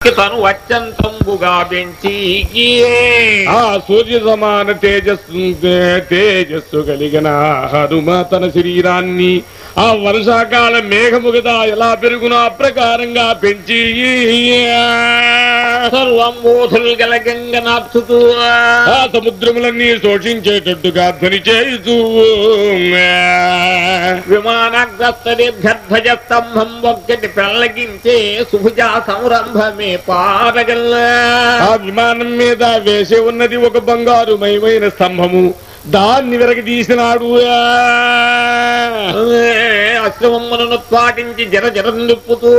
తను అత్యంతంబుగా పెంచి ఆ సూర్య సమాన తేజస్సు తేజస్సు కలిగిన హనుమ తన శరీరాన్ని ఆ వర్షాకాల మేఘము కదా ఎలా పెరుగునో ప్రకారంగా పెంచి సర్వం బోధులు గల గంగనాథుతూ ఆ సముద్రములన్నీ శోషించేటట్టుగా ధ్వని చేయుతూ విమానగ్రస్త దీర్ఘధ్వజ స్తంభం ఒక్కటి పెళ్ళగించే సుభుజా సంరంభమే పారగల్ల. ఆ విమానం మీద వేసి ఉన్నది ఒక బంగారు మయమైన స్తంభము. దాన్ని వెరగి తీసినాడు. అశ్రమములను పాటించి జర జర నిప్పుతూ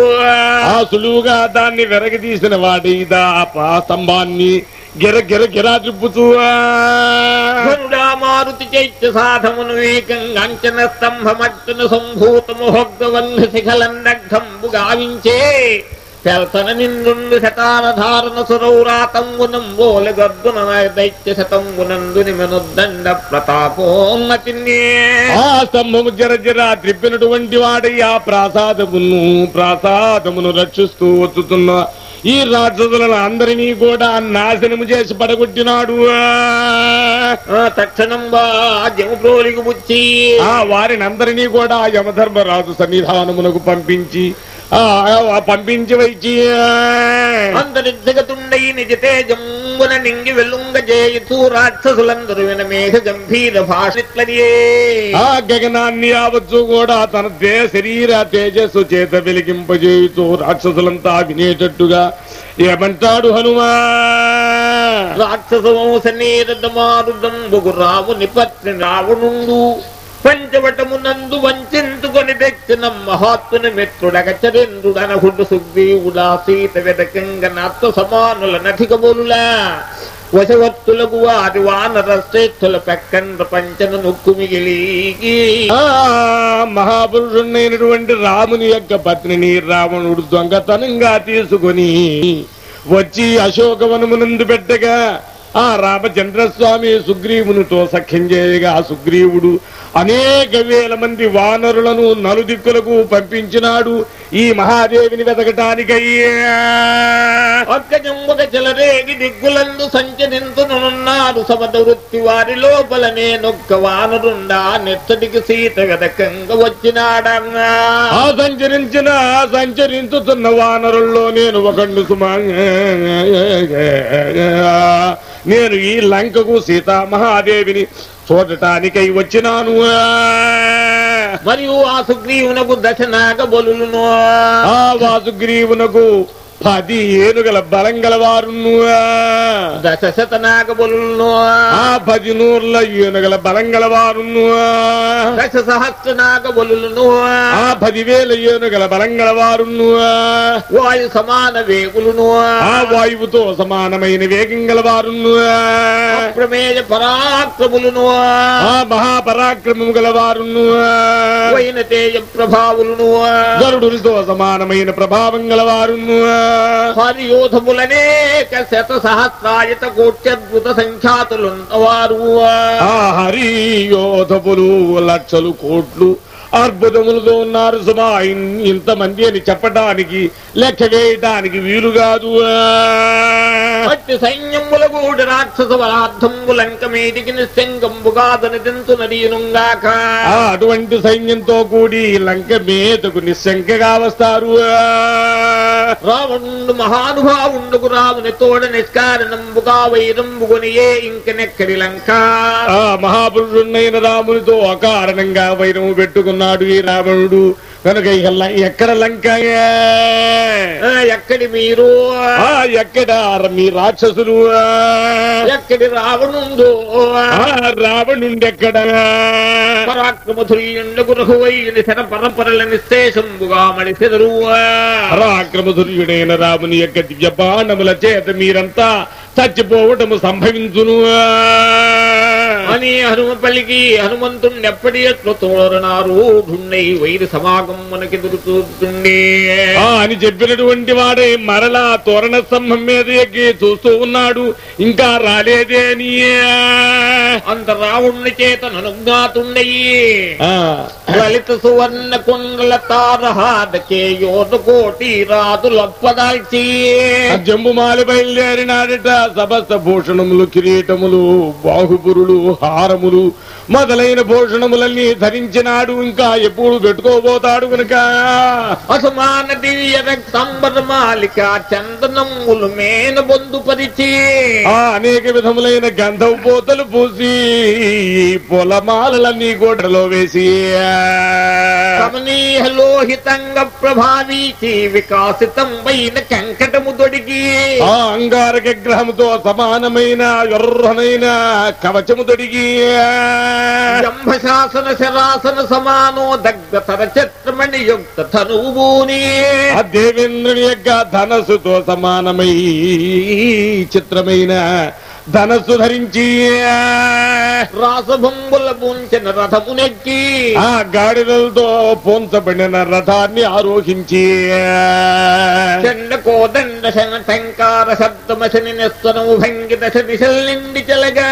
ఆ సులువుగా దాన్ని వెరగి తీసిన వాడిదా ఆ స్తంభాన్ని గిర గిర గిరా గరుడా మారుతి చైత్య సాధమును ఏకంగా అంచన స్తంభమట్టును సంభూతము హొగ్గవన్ను శిఖలందగ్ధంబు గావించే పెల్తన నిండు శతానధారణ సురౌరాతంగునం బోల గర్దున దైత్య శతంగునందు నిమనుద్దండ ప్రతాపోన్నతిన్నే ఆ స్తంభము జర జర త్రిప్పినటువంటి వాడి ఆ ప్రాసాదమును ప్రాసాదమును రక్షిస్తూ వచ్చుతున్న ఈ రాక్షసులను అందరినీ కూడా నాశనము చేసి పడగొట్టినాడు. ఆ తక్షణం వారిని అందరినీ కూడా యమధర్మరాజు సన్నిధానమునకు పంపించి పంపించి వచ్చి అంతరిద్దగతుండై నిజ తేజంబున నింగి వెల్లుంగ చేయుతూ రాక్షసులందరూ విన మేఘ గంభీర భాషిట్లనియే ఆ గగనాన్ని ఆవచ్చు కూడా తన దే శరీర తేజస్సు చేత వెలిగింపజేయుతూ రాక్షసులంతా వినేటట్టుగా ఏమంటాడు హనుమా రాక్షస వంశ నీరదమారుదంబుగు రావుని పత్ని రావణుండు. పంచవటమునందు వంచెందుకొని తెచ్చిన మహాత్ముని మిత్రుడగ చరేంద్రుడనహుడు సుగ్రీవుడా సీత వెదకంగ నాత్వ సమానుల నటికబోలులా వశవత్తులకు వారి వానర శ్రేష్ఠుల పెక్కండ్ర పంచన నొక్కు మిగిలి ఆ మహాపురుషుడైనటువంటి రాముని యొక్క పత్నిని రావణుడు దొంగతనంగా తీసుకొని వచ్చి అశోకవనమునందు పెట్టగా ఆ రామచంద్రస్వామి సుగ్రీవునితో సఖ్యం చేయగా సుగ్రీవుడు అనేక వేల మంది వానరులను నలుదిక్కులకు పంపించినాడు ఈ మహాదేవిని వెతకటానికయ్యా. ఒక్కజంబుక చెలరేగి దిగ్గులందు సంచరించునున్నారు సమద వృత్తి వారి లోపల నేనొక్క వానరుండా నెత్తడికి సీత వెదకంగ వచ్చినాడన్నా. ఆ సంచరించిన సంచరించుతున్న వానరుల్లో నేను సుమా. నేను ఈ లంకకు సీతా మహాదేవిని చూడటానికై వచ్చినాను. మరియు ఆ సుగ్రీవునకు దశనాగ బలులను ఆ వాసుగ్రీవునకు పది ఏనుగల బలం గలవారును దశ శతనాగ బలులను ఆ పది నూర్ల ఏనుగల బలం గలవారును దశ సహస్రనాగ బలులను ఆ పదివేల ఏనుగల బలం గలవారును వాయు సమాన వేగులను ఆ వాయువుతో సమానమైన వేగం గలవారును ప్రమేయ పరాక్రములను ఆ మహాపరాక్రమము గలవారును వైన తేజ ప్రభావులను గరుడులతో సమానమైన ప్రభావం గలవారును హరియోధములనేక శత సహస్రాయత కోట్యద్భుత సంఖ్యాతులుంతవారు ఆ హరి లక్షలు కోట్లు అద్భుతములతో ఉన్నారు. సుమా ఇంతమంది అని చెప్పడానికి లెక్క వేయటానికి వీలు కాదు. సైన్యముల గూడి రాక్షస బలార్థంబులంక మీదికి నిస్సంగంబుగాదని దింతు నదీనుగాక ఆ అటువంటి సైన్యంతో కూడి లంక మీదకు నిశంకగా వస్తారు. రావణుడు మహానుభావుండుకు రాముని తోడ నిష్కారణంబుగా వైరంబుగొనియే ఇంకనెక్కడి లంక? మహాపురుషుడైన రామునితో అకారణంగా వైరము పెట్టుకున్నాడు ఈ రావణుడు. కనుక ఎక్కడ లంక ఆ, ఎక్కడి మీరు? ఎక్కడ మీ రాక్షసులు ఎక్కడి రావణుండు ఆ రావణుండెక్కడ? పరాక్రమధుర్యుండకు రఘువైని శర పరపరల నిశేషంబుగా మడిసెదరు పరాక్రమధుర్యుడైన రాముని యొక్క దివ్య బాణముల చేత మీరంతా చచ్చిపోవటము సంభవించును. అని హనుమ పలికి హనుమంతుణ్ణి ఎప్పటి ఢున్నై వైరి సమాగం మనకి దొరుకుతుండే ఆ అని చెప్పినటువంటి వాడే మరలా తోరణ స్తంభం మీద ఎక్కి చూస్తూ ఉన్నాడు. ఇంకా రాలేదే అని అంత రావుణ్ణి చేత ననుజ్ఞాతుండయి లలిత సువర్ణ కుండల తారహాదకే యోధ కోటి రాజులప్పదాల్చి జంబుమాలి బయలుదేరినాడట. సమస్త భూషణములు కిరీటములు బాహుపురులు హారములు మొదలైన భూషణములన్నీ ధరించినాడు. ఇంకా ఎప్పుడు పెట్టుకోబోతాడు కనుక అసమాన దివ్య రక్తంబర మాలిక చందనములు మేన బొందు పరిచి. ఆ అనేక విధములైన గంధపు పోతలు పూసి పొలమాలలన్నీ గోడలో వేసి. కమనీయ లోహితంగ ప్రభావీచి వికాసితం పైన కంకటము తొడిగి. ఆ అంగారక గ్రహముతో సమానమైన ఎర్రనైన కవచము తొడిగి. జంభశాసన శరాసన సమానో దగ్ధ తరచత్రమణి యుక్త ధనువుని ఆ దేవేంద్రుని యొక్క ధనస్సుతో సమానమై చిత్రమైన ధనస్సు ధరించి. రాసభంబుల పూంచిన రథమునెక్కి ఆ గాడిదలతో పోంచబడిన రథాన్ని ఆరోహించి. చండ కోదండ శన టంకార శబ్దమశని నిస్వనము భంగి దశ దిశల్ నిండి చెలగా.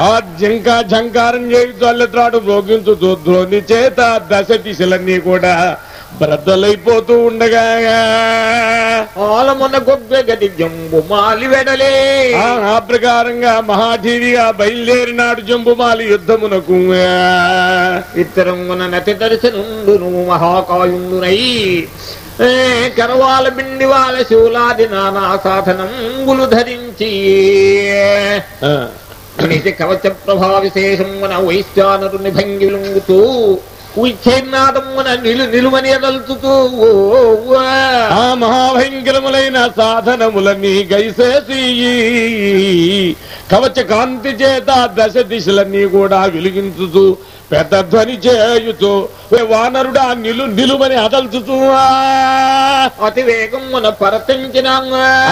ఆ జంక జంకారం చేయుతూ అల్లెత్రాడు రోగించు ధ్వని చేత దశ దిశలన్నీ కూడా బ్రద్దలైపోతూ ఉండగా ఆలమున గొగ్గ గది జంబు మాలి వెడలే. ఆ ప్రకారంగా మహాజీవిగా బయలుదేరినాడు జంబుమాలి యుద్ధమునకు. ఇత్తరంగున నతి దర్శనుండును మహాకాయుండునై. ఏ కరవాల బిండివాల శూలాది నానా సాధనంబులు ధరించి. కవచ ప్రభా విశేషమున వైశ్వానరుని భంగి లొంగుతూ నిలు నిలువని ఎదలుతూ ఆ. మహాభయంకరములైన సాధనముల సాధనములన్నీ గైసేసి. కవచ కాంతి చేత దశ దిశలన్నీ కూడా వెలిగించుతూ పెద్ద ధ్వని చేయుచు "ఏ వానరుడా నిలు నిలువని అదల్చుతూ అతి వేగమున పరతించిన.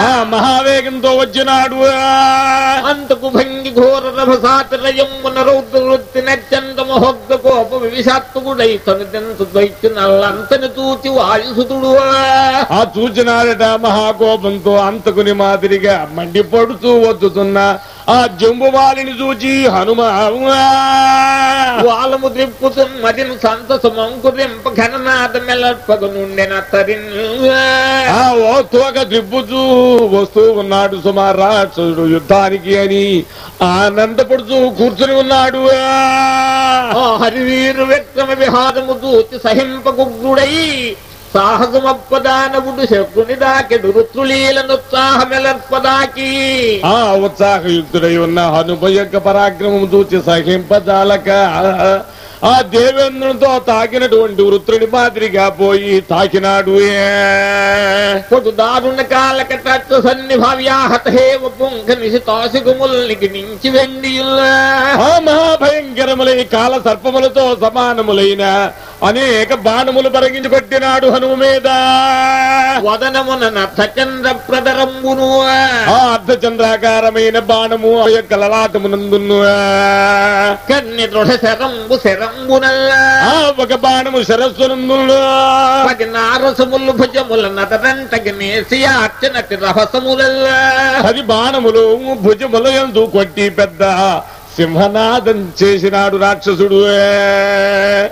ఆ మహావేగంతో వచ్చినాడు. అంతకు భంగి ఘోర రభసాతిరయమున రౌద్ర వృత్తి నచ్చంత మహోద్ద కోప విషాత్తుడై తనుదెంతు దైత్య నల్లంతని తూచి వాయుసుతుడు. ఆ చూచినాడట మహాకోపంతో అంతకుని మాదిరిగా మండిపడుతూ వద్దుతున్న ఆ జంబువాలిని చూచి హనుమ వాలము త్రిప్పుతున్ మదిను సంతసమంకురింప ఘననాథ మెలర్పగ నుండెన తరిన్ ఓ తోక త్రిప్పుతూ వస్తూ ఉన్నాడు సుమారు రాక్షసుడు యుద్ధానికి అని. ఆనందపడుతూ కూర్చుని ఉన్నాడు. హరివీరు వ్యక్తమ విహారము దూచి సహింపగుగ్గుడై సాహసమప్పదానవుడు శకుని దాకెడు రుత్రులీలనుత్సాహమెలర్పదాకి ఆ ఉత్సాహయుక్తుడై ఉన్న హనుమ యొక్క పరాక్రమం చూచి సహింపజాలక ఆ దేవేంద్రునితో తాకినటువంటి వృత్రుని మాదిరిగా పోయి తాకినాడు. దారుణ కాలక తత్వ సన్నిభవ్యాహత హేమ పుంఖ నిశితాసిగుముల్నికి ఆ మహాభయంకరములై కాల సర్పములతో సమానములైన అనేక బాణములు పరగించి కొట్టినాడు హనుమ మీద. వదనమున నర్థచంద్ర ప్రదరంబును. ఆ అర్ధచంద్రాకారమైన బాణము ఆ యొక్క లలాటమునందును కన్ని దృఢ శరంబు శరంబునల్ల ఆ ఒక బాణము శరస్సునందు నారసములు భుజముల నదరంటకి నేసి అర్చనటి రహసములల్ల. పది బాణములు భుజముల యందు కొట్టి పెద్ద సింహనాదం చేసినాడు రాక్షసుడు.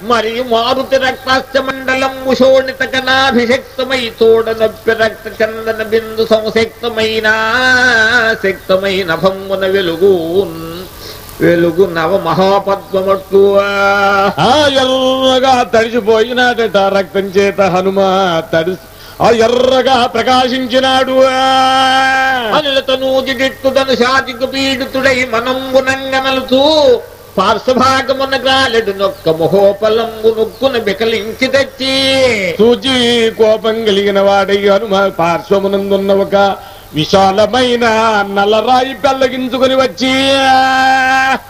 మరి మారుతి రక్తాస్త మండలం ముషోణిత కనాభిషక్తమై చూడనొప్పి రక్త చందన బిందు సంశక్తమైన శక్తమైన భంగున వెలుగు వెలుగు నవ మహాపద్మట్టు ఆ ఎర్రగా తడిసిపోయినాడట రక్తం చేత హనుమ తడిసి ఆ ఎర్రగా ప్రకాశించినాడు. అనిలతనూజి గిట్టుదను శాతికు పీడితుడై మనంబునంగనలుతూ పార్శ్వభాగమున గాలెడు నొక్క మహోపలంబు నొక్కున బికలించి తెచ్చి. సూచి కోపం కలిగిన వాడై హనుమ పార్శ్వమునందున్న ఒక విశాలమైన నల్లరాయి పెళ్ళగించుకుని వచ్చి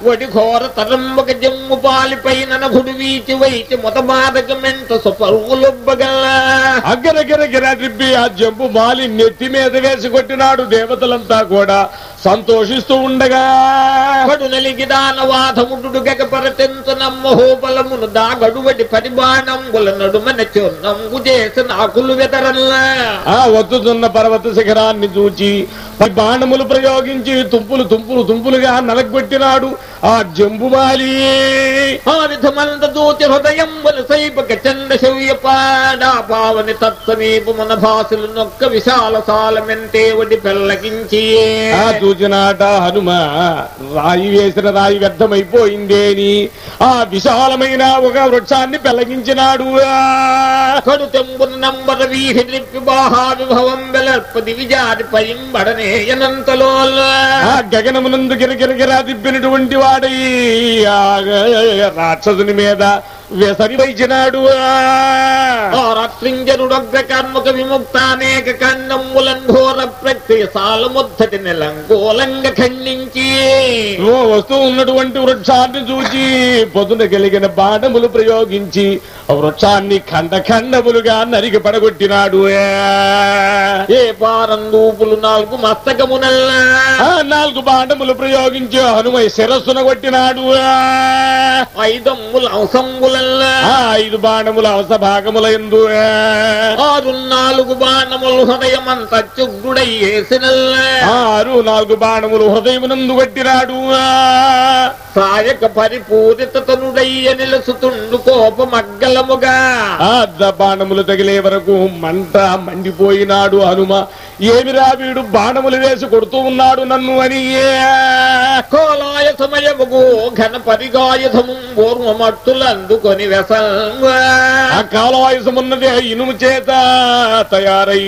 వడి ఘోర తరంబక జమ్ము పాలిపైన నభుడు వీచి వైచి మొదమాదకమెంట సుపరువులొబ్బగల అగ్గరగిర గిర త్రిప్పి ఆ జంపు మాలి నెత్తి మీద వేసి కొట్టినాడు దేవతలంతా కూడా. సంతోషిస్తూ ఉండగా కడు నలిగి దానవాధముడు గగపరచెంచు నమ్మహోబలమును దాగడువడి పరిబాణంబుల నడుమన చొన్నంగు చేసిన ఆకులు వెదరల్లా. ఆ వత్తుతున్న పర్వత శిఖరాన్ని చూచి పై బాణములు ప్రయోగించి తుంపులు తుంపులు తుంపులుగా నలగొట్టినాడు. ఆ జంబుమాలి ఆ విధమంత దూతి హృదయం సైపక చండ శౌర్యపాడా పావని తత్సమీపమున భాసులు నొక్క విశాల సాలమెంతే వడి పెల్లగించి ఆ చూచినాట హనుమ రాయి వేసిన రాయి వ్యర్థమైపోయిందేని ఆ విశాలమైన ఒక వృక్షాన్ని పెళ్ళగించినాడు ఆ! కడు తెంబున నంబర వీహి ద్రిప్పి బాహా విభవం వెలర్పది విజారి పయింబడనే ఎనంతలో ఆ గగనమునందు గిరగిరగిరా తిప్పినటువంటి వాడై ఆ రాక్షసుని మీద వెసరి వైచినాడు ఆ! విముక్త అనేక ఖండములన్ ఘోర ప్రక్రియ సాలముద్ధటి నెలంగోలంగ ఖండించి. వస్తూ ఉన్నటువంటి వృక్షాన్ని చూచి పొదున కలిగిన బాణములు ప్రయోగించి వృక్షాన్ని ఖండ ఖండములుగా నరికి పడగొట్టినాడు. ఏ! పారందూపులు నాలుగు మస్తకమునల్లా. నాలుగు బాణములు ప్రయోగించి హనుమై శిరస్సున కొట్టినాడు. ఐదమ్ముల అంశంబులల్లా ఆ ఐదు బాణముల అవస భాగముల ఎందు ఆరు నాలుగు బాణములు హృదయమంత చుగ్గుడయ్యేసినల్లా ఆరు నాలుగు బాణములు హృదయమునందు కొట్టినాడు సాయక పరిపూరిత తనుడయ్య నిలసుతుండు కోపమగ్గలముగా ద బాణములు తగిలే వరకు మంట మండిపోయినాడు హనుమ. ఏమిరా వీడు బాణములు వేసి కొడుతూ ఉన్నాడు నన్ను అని కోలాయ సమయముగు ఘన పరిగాయుధము పూర్వమట్టులందుకొని పట్టుకొని ఆ కాలాయుసమున్నది ఆ ఇనుము చేత తయారై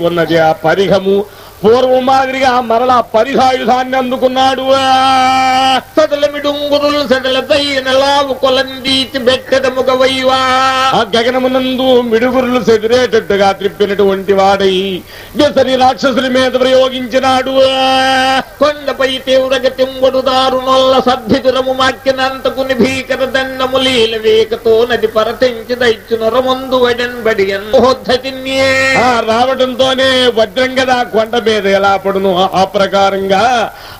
ఉన్నది ఆ పరిహము పూర్వం మాదిరిగా మరలా పరిహాయుధాన్ని అందుకున్నాడు. సదలమిడుంగురులు సదల దయ్యన లావు కొలందీచి ఆ గగనమునందు మిడుగురులు చెదిరేటట్టుగా త్రిప్పినటువంటి వాడై విసరి రాక్షసుల మీద ప్రయోగించినాడు. కొండపై తీవ్రగ తింబడు దారుణొల్ల సద్భిదురము మాక్కినంతకుని భీకర దండము లీల వేకతో నది పరతించి దైత్యు నొరమందు వడన్ బడియన్ హోద్ధతిన్యే రావడంతోనే వజ్రం కదా కొండ మీద ఎలా పడును ఆ ప్రకారంగా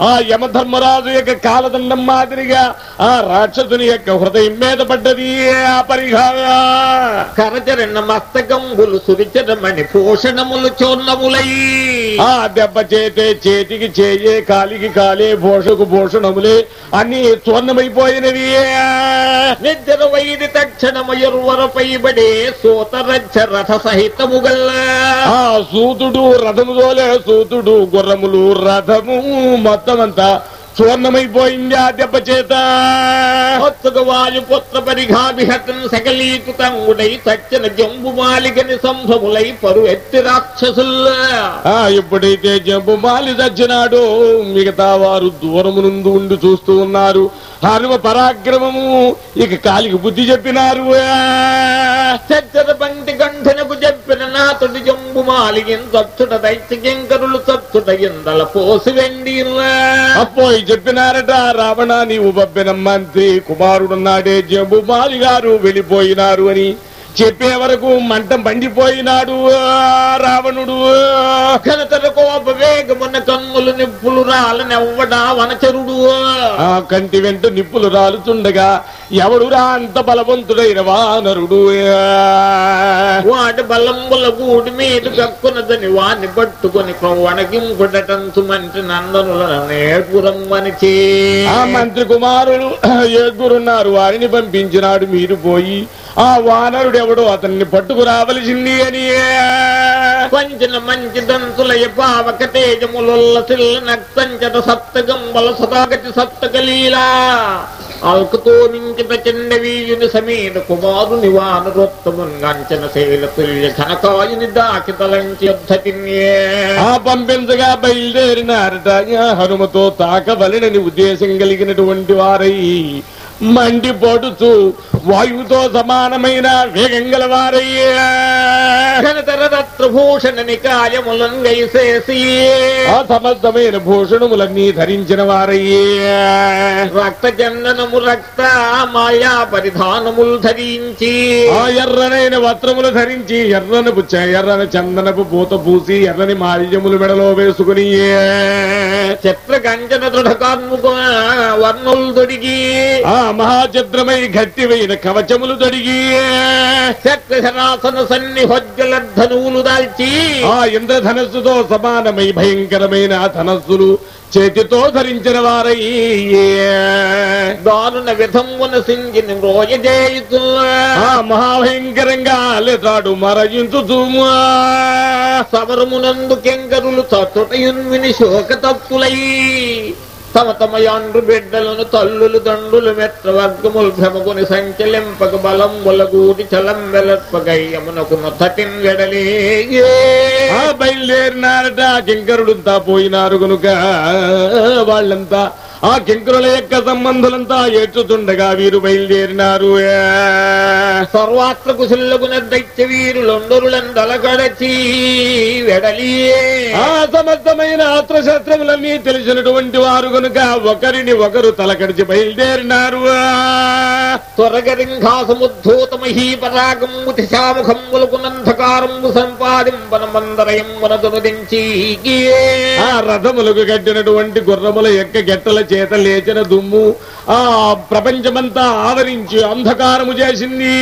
ఆ యమధర్మరాజు యొక్క కాలదండం మాదిరిగా ఆ రాక్షసుని యొక్క హృదయం మీద పడ్డది ఆ పరిహా కరచరణ మస్తకంబులు సురిచరమణి పోషణములు చోర్ణములై. ఆ దెబ్బ చేతే చేతికి చేయే కాలికి కాలే భోషకు భూషణములే అన్ని చూర్ణమైపోయినవి నిద్ర వైది తక్షణమయుర్వరపై బడే సూతరచ్చ రథ సహితముగల్లా. ఆ సూతుడు రథము తోలే సూతుడు గుర్రములు రథము మొత్తం అంతా చూర్ణమైపోయింది ఆ దెబ్బ చేత. ఒత్తుక వాయుపుత్ర పరిఘాభిహతం సకలీకృతంగుడై తచ్చన జంబు మాలికని సంభములై పరు ఎత్తి రాక్షసుల్లా. ఎప్పుడైతే జంబు మాలి చచ్చినాడో మిగతా వారు దూరము నుండి ఉండి చూస్తూ ఉన్నారు. హనుమ పరాక్రమము ఇక కాలికి బుద్ధి చెప్పినారు. చచ్చర పంటి కంఠనకు చెప్పిన నాతుడి జంబు మాలిగిన చచ్చుట దైత్యకింకరులు చచ్చుట ఇందల పోసి వెండి అప్పో చెప్పినారట రావణ నీవు బబ్బెనమ్మంతి కుమారుడున్నాడే జంబు మాలిగారు వెళ్ళిపోయినారు అని చెప్పే వరకు మంట మండిపోయినాడు రావణుడు. ఘనతర కోప వేగమున్న కన్నులు నిప్పులు రాలనెవ్వడా వనచరుడు. ఆ కంటి వెంట నిప్పులు రాలుతుండగా ఎవడురా అంత బలవంతుడైన వానరుడు? వాటి బలంబుల గూడి మీద కక్కునదని వాణ్ణి పట్టుకొని వణకింపుడటంచు మంచి నందనుల నేర్పురమ్మనిచే. ఆ మంత్రి కుమారులు ఏడుగురున్నారు. వారిని పంపించినాడు. మీరు పోయి ఆ వానరుడు ఎవడో అతన్ని పట్టుకురావలసింది అని. పంచిన మంచి దంతులయ పావక తేజములుల్ల సిల్ల నక్తంచట సప్తగంబల సదాగతి సప్తకలీలా. అల్కతో మించిన చెండవీయుని సమీన కుమారుని వానరోత్తముంగంచన శైల తుల్య ఘనకాయుని దాకి తలంచి యుద్ధతిన్యే ఆ పంపించగా బయలుదేరినారట హనుమతో తాకవలనని ఉద్దేశం కలిగినటువంటి వారై మండిపోడుచు వాయువుతో సమానమైన వేగం గలవారయ్యా ఘనతర రత్నభూషణ నికాయములంగైసేసి ఆ సమస్తమైన భూషణములన్నీ ధరించిన వారయ్యా. రక్త చందనము రక్త మాయా పరిధానములు ధరించి. ఆ ఎర్రనైన వస్త్రములు ధరించి ఎర్రనపు ఎర్రని చందనపు పూత పూసి ఎర్రని మాల్యములు మెడలో వేసుకుని చిత్ర కంచన దృఢ కార్ముక వర్ణులు దొడిగి ఆ మహాచిత్రమై గట్టివైన కవచములు తొడిగి చక్రశరాసన సన్ని హొజ్జల ధనువులు దాల్చి ఆ ఇంద్రధనస్సుతో సమానమై భయంకరమైన ధనస్సులు చేతితో ధరించిన వారయ్యే. దారుణ విధమున సింగిని మ్రోయ చేయుతూ ఆ మహాభయంకరంగా లేతాడు మరయించు సమరమునందు కెంకరులు తట్టుటయున్విని శోక తప్పులై తమ తమ యాండ్రు బిడ్డలను తల్లులు దండులు మెత్తవర్గములు భ్రమకుని సంచలింపక బలం మొలగూటి చలం వెలత్పగయ్యమునకు నొత్తటిన్ వెడలే. బయలుదేరినారట ఆ కింకరుడంతా పోయినారు గనుక వాళ్ళంతా ఆ కింకరుల యొక్క సంబంధులంతా ఏడ్చుతుండగా వీరు బయలుదేరినారు. సర్వాత్ర కుశుల్లగున దైత్య వీరులొండరులందలగడచి వెడలి ఆ సమస్తమైన అస్త్రశస్త్రములన్నీ తెలిసినటువంటి వారు గనుక ఒకరిని ఒకరు తలకడిచి బయలుదేరినారు. త్వరగరింఘాసముద్ధూతమహీపరాగము దిశాముఖములకునంధకారము సంపాదింపన మందరయమున దునుదించి ఆ రథములకు కట్టినటువంటి గుర్రముల యొక్క గెట్టల చేత లేచిన దుమ్ము ఆ ప్రపంచమంతా ఆవరించి అంధకారము చేసింది.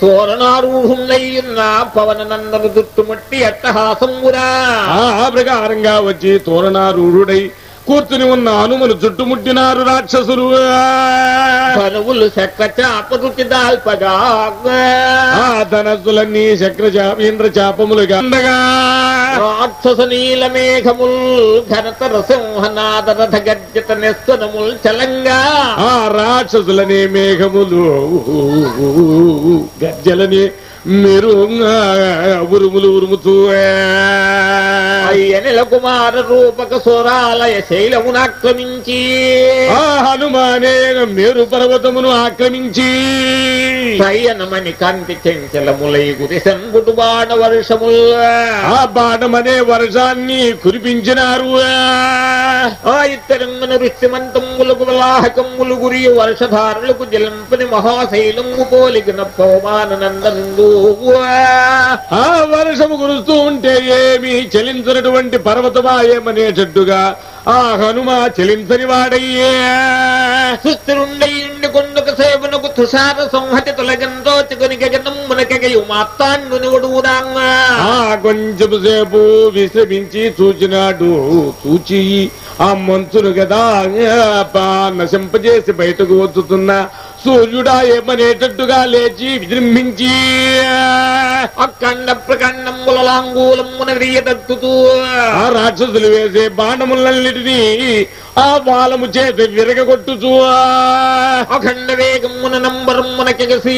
తోరణారూఢున్నయ్యున్న పవన నందను దుట్టుముట్టి అట్టహాసమురా ఆ ప్రకారంగా వచ్చి తోరణారూఢుడై కూర్చుని ఉన్న హనుమను చుట్టుముట్టినారు రాక్షసులు. చాప రుచి దాల్పగా ఆ ధనస్సులన్నీ ఇంద్ర చాపములుగా ఉండగా రాక్షస నీల మేఘముల్ ఘనతర సింహనాద రథ గర్జిత నిస్వనముల్ చలంగా. ఆ రాక్షసులనే మేఘములు. గజ్జలని మీరు ఉరుములు ఉరుముతూ అయ్యనిల కుమార రూపక స్వరాలయ శైలమునాక్రమించి ఆ హనుమానే మేరు పర్వతమును ఆక్రమించి. శయనమని కాంతి చెంచలములై గురి సంగుటు బాణ వర్షముల్ ఆ బాణమనే వర్షాన్ని కురిపించినారు. ఆ ఇత్తరంగన రుచిమంతములకు వలాహకములు గురి వర్షధారులకు జలంపని మహాశైలము పోలిగిన పవమాన నందనుందు ఆ వర్షము కురుస్తూ ఉంటే ఏమి చలించినటువంటి పర్వతమాయేమనేటట్టుగా ఆ హనుమ చలించని వాడయ్యే. సుస్థిరుండయుండి కొండక సేవనకు తుషార సంహతి తొలగంతో కొంచెం సేపు విశ్రమించి చూచినాడు చూచి ఆ మంచును కదా నశింపజేసి బయటకు వచ్చుతున్న సూర్యుడా ఏమనేటట్టుగా లేచి విజృంభించి. అఖండ ప్రఖండముల లాంగూలమున విరియదత్తుతూ ఆ రాక్షసులు వేసే బాణములన్నిటినీ ఆ బాలము చేత విరగగొట్టుచు. అఖండ వేగమున నంబరమున కెగసి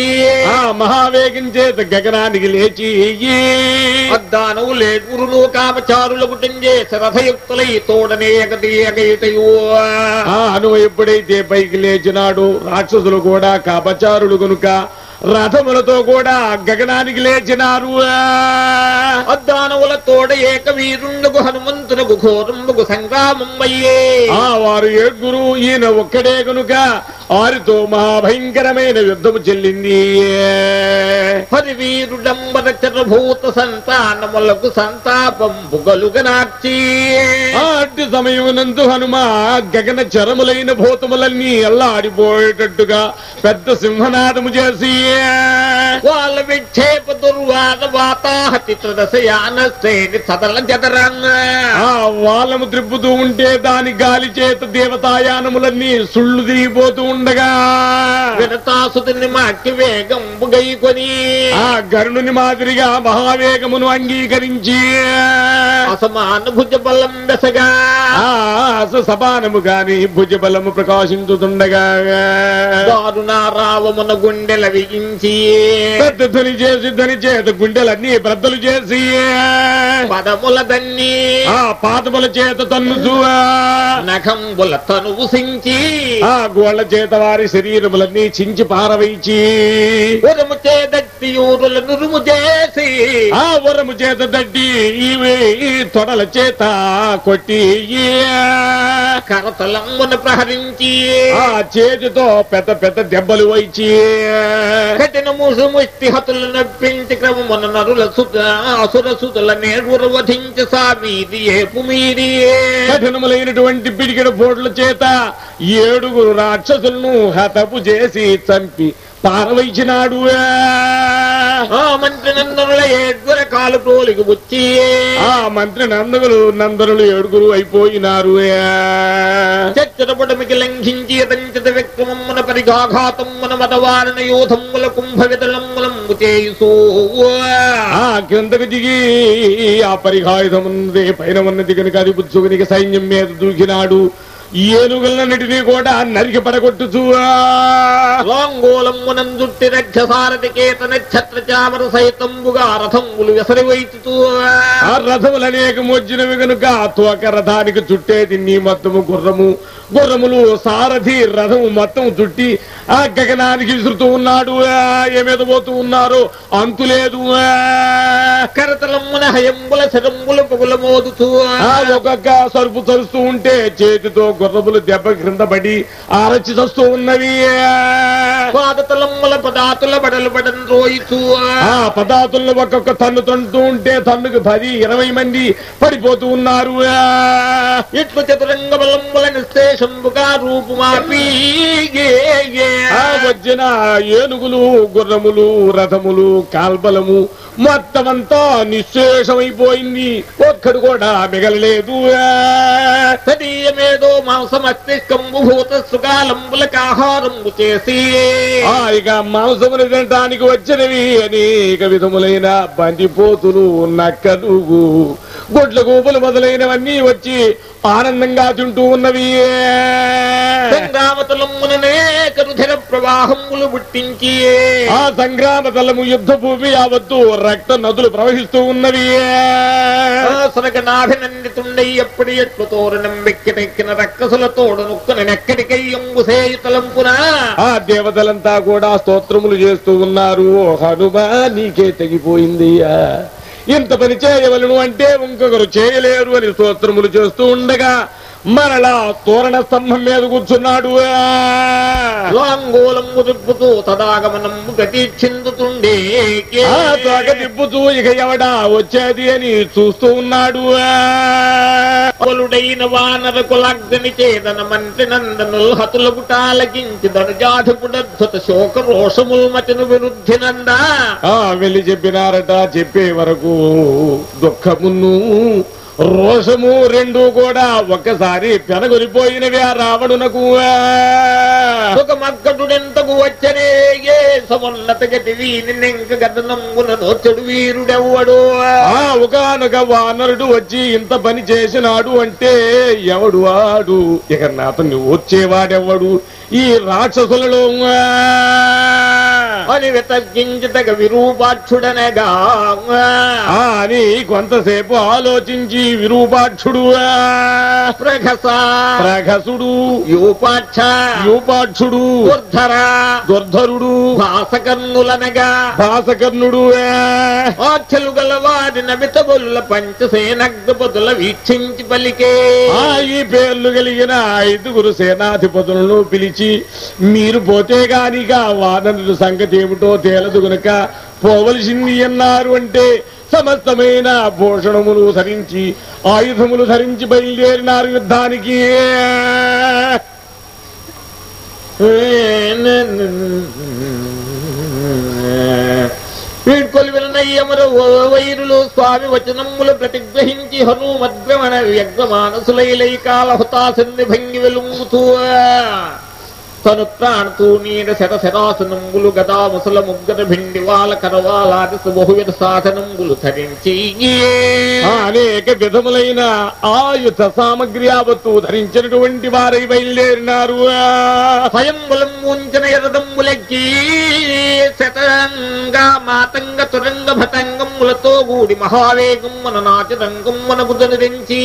ఆ మహావేగం చేత గగనానికి లేచి. అద్దానవు లేకురును కామచారుల పుట్టించే రథయుక్తులై తోడనే ఎగది ఎగయుటయు ఆ హనుమ ఎప్పుడైతే పైకి లేచినాడు రాక్షసులు కూడా కాపచారులు గనుక రథములతో కూడా గగనానికి లేచినారు. అద్దానవుల తోడ ఏక వీరుండుకు హనుమంతునకు ఘోరంబుకు సంగ్రామమ్మయ్యే. ఆ వారు ఏడుగురు ఈయన ఒక్కడే గనుక వారితో మహాభయంకరమైన యుద్ధము చెల్లింది. హరి వీరుడంబర చరభూత సంతానములకు సంతాపం బుగలుగనార్చి ఆ అట్టి సమయమునందు హనుమ గగన చరములైన భూతములన్నీ అల్లాడిపోయేటట్టుగా పెద్ద సింహనాదము చేసి వాళ్ళ విక్షేప దుర్వాద వాతాహతి త్రదశయాన శ్రేణి సదల జదరంగ ఆ వాళ్ళము త్రిప్పుతూ ఉంటే దాని గాలి చేత దేవతాయానములన్నీ సుళ్ళు తిరిగిపోతూ ఉండగా. వినతాసుని మాకి వేగం బుగైకొని. ఆ గరుణుని మాదిరిగా మహావేగమును అంగీకరించి. అసమాన భుజ బలం దశగా సమానము గాని భుజబలము ప్రకాశించుతుండగా. దారుణ రావమున గుండెల పెద్ద ధ్వని చేసి ధ్వని చేత గుండెలన్నీ బ్రద్దలు చేసి పదముల దన్ని ఆ పాతముల చేత తన్నుచు నఖంబుల తనువు సించి. ఆ గోళ్ళ చేత చేత వారి శరీరములన్నీ చించి పారవైచి. ఉరుము చేదట్టి ఊరుల నురుము చేసి ఆ వరము చేత దడ్డి ఇవి తొడల చేత కొట్టి కరతలమ్మున ప్రహరించి ఆ చేతితో పెద్ద పెద్ద దెబ్బలు వైచి కఠిన ముసుముష్టి హతులు నప్పించి క్రమమున నరుల సుత అసుర సుతుల నేర్వుర వధించి సామీది ఏపు మీది కఠినములైనటువంటి పిడికిడ పోట్ల చేత ఏడుగురు రాక్షసులను హతపు చేసి చంపి పారవైచినాడు ఆ మంత్రి నందనుల ఏడ్వర కాలు ప్రోలికి బుచ్చి ఆ మంత్రి నందగులు నందనులు ఏడుగురు అయిపోయినారు చచ్చటపుటమికి లంఘించి అతంచిత వ్యక్తమమ్మన పరిఘాఘాతమ్మన మతవారణ యోధమ్ముల కుంభ విదళమ్ములంబు చేయుసూ. ఆ కిందకు దిగి ఆ పరిహాయుధమున్నది పైన ఉన్నది కనుక అది బుచ్చుకునికి సైన్యం మీద దూకినాడు. ఏనుగులన్నిటినీ కూడా నరికి పడగొట్టుచు లాంగోలమ్మునందుట్టి రక్షసారథి కేత నక్షత్ర చామర సహితంబుగా రథంబులు వెసరి వైతుతూ ఆ! రథములు అనేకం వచ్చినవి కనుక తోక రథానికి చుట్టేది నీ మొత్తము గుర్రము. గుర్రములు సారథి రథము మొత్తం చుట్టి ఆ గగనానికి విసురుతూ ఉన్నాడు. ఏమేదో పోతూ ఉన్నారు అంతులేదు. కరతలమ్మున హయంబుల శరంబుల పొగుల మోదుతూ ఆ ఒక్కొక్క సరుపు తరుస్తూ ఉంటే చేతితో గుర్రములు దెబ్బ క్రింద పడి ఆరచి చస్తూ ఉన్నవి. పాదతలమ్ముల పదాతుల బడలు బడన్ రోయితూ. ఆ పదార్థులను ఒక్కొక్క తన్ను తంటూ ఉంటే తన్నుకు పది ఇరవై మంది పడిపోతూ ఉన్నారు. ఇట్లు చతురంగ బలంబుల నిశ్శేషంబుగా రూపుమాపి. ఆ వచ్చిన ఏనుగులు గుర్రములు రథములు కాల్బలము మొత్తమంతా నిశ్శేషమైపోయింది. ఒక్కడు కూడా మిగలలేదు. సదీయమేదో మాంసమస్తిష్కంబు భూత సుగాలంబులకు ఆహారంబు చేసి. ఇక మాంసములు తినటానికి వచ్చినవి అనేక విధములైన బందిపోతులు నక్కలు గొడ్ల గూపులు మొదలైనవన్నీ వచ్చి ఆనందంగా తింటూ ఉన్నవి. సంగ్రామతలమ్ముననే కరుధర ప్రవాహములు పుట్టించి ఆ సంగ్రామ తలము యుద్ధ భూమి యావత్తు రక్త నదులు ప్రవహిస్తూ ఉన్నవి. సనగనాభినందితుండై ఎప్పుడు ఎట్లు తోరణం వెక్కినెక్కిన రక్కసుల తోడు నొక్కున నెక్కడికయ్యంబు సేయుతలంపున ఆ దేవతలంతా కూడా స్తోత్రములు చేస్తూ ఉన్నారు. "ఓ హనుమా నీకే తెగిపోయిందయ్యా ఇంత పని చేయవలను అంటే ఇంకొకరు చేయలేరు అని స్తోత్రములు చేస్తూ ఉండగా మరలా తోరణ స్తంభం మీద కూర్చున్నాడు. లాంగోలము తిప్పుతూ తదాగమనము గతిచ్చిందుతుండే తోక తిప్పుతూ ఇక ఎవడా వచ్చేది అని చూస్తూ ఉన్నాడు. కొలుడైన వానర కులగ్ని చేదన మంత్రి నందనుల్ హతుల పుటాలకించి ధనుజాధిపుడద్భుత శోక రోషముల్ మతిను విరుద్ధి నందా. ఆ వెళ్ళి చెప్పినారట చెప్పే వరకు దుఃఖమును రోషము రెండు కూడా ఒక్కసారి పెనగొలిపోయినవి ఆ రావణునకు. ఒక మక్కడుడెంతకు వచ్చనే ఏ సమున్నత గతి వీనింక గదనంగున నోచడు వీరుడెవ్వడు? ఆ ఒకనొక వానరుడు వచ్చి ఇంత పని చేసినాడు అంటే ఎవడు వాడు? ఇక అతన్ని వచ్చేవాడెవడు ఈ రాక్షసులలో అని వితర్కించుటగ విరూపాక్షుడనగా అని కొంతసేపు ఆలోచించి విరూపాక్షుడు. ప్రఘస ప్రఘసుడు యూపాక్ష. యూపాక్షుడు. దుర్ధర. దుర్ధరుడు. భాసకర్ణులనగా. భాసకర్ణుడు. ఆఖ్యలు గలవారి నమితబొల్ల పంచసేనగ్ధపతుల వీక్షించి పలికే. ఆ ఈ పేర్లు కలిగిన ఐదుగురు సేనాధిపతులను పిలిచి మీరు పోతే గానిగా వానరుల సంగతి ఏమిటో తేలదు గనుక పోవలసింది అన్నారు అంటే సమస్తమైన భూషణములు ధరించి ఆయుధములు ధరించి బయలుదేరినారు యుద్ధానికి. వీడ్కొలివినయ్యమరు వైరులు స్వామి వచనములు ప్రతిగ్రహించి హనుమద్రమణ వ్యగ్రమానసులైలై కాల హుతాసన్ని భంగి వెలుంగుతూ తను త్రాణుతూ నీడ శర శరాసనంబులు గదా ముసల ముగ్గర భిండి వాళ్ళ కరవాలాది బహువిధ సాధనంబులు ధరించి అనేక విధములైన ఆయుధ సామగ్రి యావత్తు ధరించినటువంటి వారై బయలుదేరినారు స్వయంబులం ఉంచిన ఎరదంబులెక్కి శతంగా మాతంగ తురంగ భతంగములతో కూడి మహావేగం మన నాచరంగం మనకు దంచి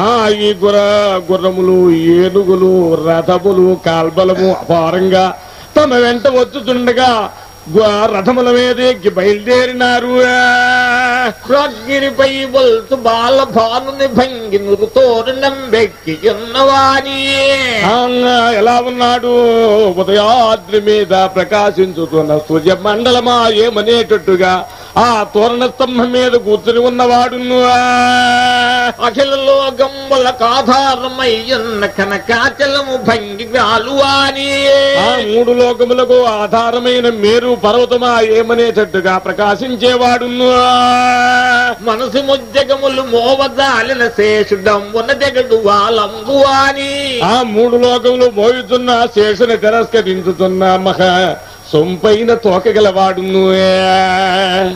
ఆ ఈ గుర్ర గుర్రములు ఏనుగులు రథములు బలము అపారంగా తమ వెంట వచ్చుతుండగా రథముల మీదకి బయలుదేరినారు. ప్రగ్గిరిపై బొల్తు బాల భానుని భంగి నురుతోరణం వెక్కి ఉన్నవాని ఎలా ఉన్నాడు? ఉదయాద్రి మీద ప్రకాశించుతున్న సూర్య మండలమా ఏమనేటట్టుగా ఆ తోరణ స్తంభం మీద కూర్చుని ఉన్నవాడు అఖిల లోకముల కాధారమయ్యన్న కనకాచలము భంగి గాలువాని ఆ మూడు లోకములకు ఆధారమైన మేరు పర్వతమా ఏమనేటట్టుగా ప్రకాశించేవాడు మనసు ముజ్జగములు మోవదాలిన శేషుడంబున జగడు వాలంబువాని. ఆ మూడు లోకములు మోయుతున్న శేషుని తిరస్కరించుతున్న మహ సొంపైన తోకగలవాడు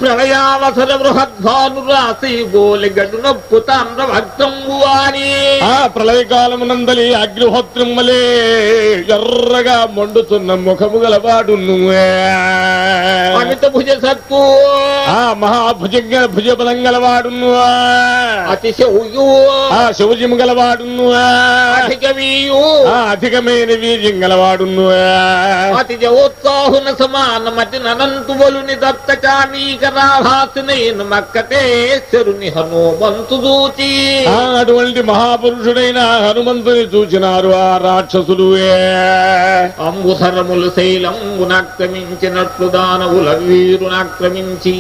ప్రళయావసర బృహద్భాను రాసి గోలి గడు నొప్పు తామ్ర భక్తంబువాని ఆ ప్రళయకాలమునందలి అగ్నిహోత్రం వలె ఎర్రగా మండుతున్న ముఖము గలవాడు అమిత భుజ సత్తు ఆ మహాభుజంగ భుజబలం గలవాడు అతిశౌయు ఆ శివజిము గలవాడు అధికవీయు ఆ అధికమైన వీర్యం గలవాడు అతి జోత్సాహున సమానమతి నంతువలుని దత్త కామీకరాభాసి నేను మక్కతే శరుని హనుమంతు ఆ అటువంటి మహాపురుషుడైన హనుమంతుని చూచినారు ఆ రాక్షసులు. అంబుధరములు శైలంబునాక్రమించినట్లు దానవుల వీరునాక్రమించి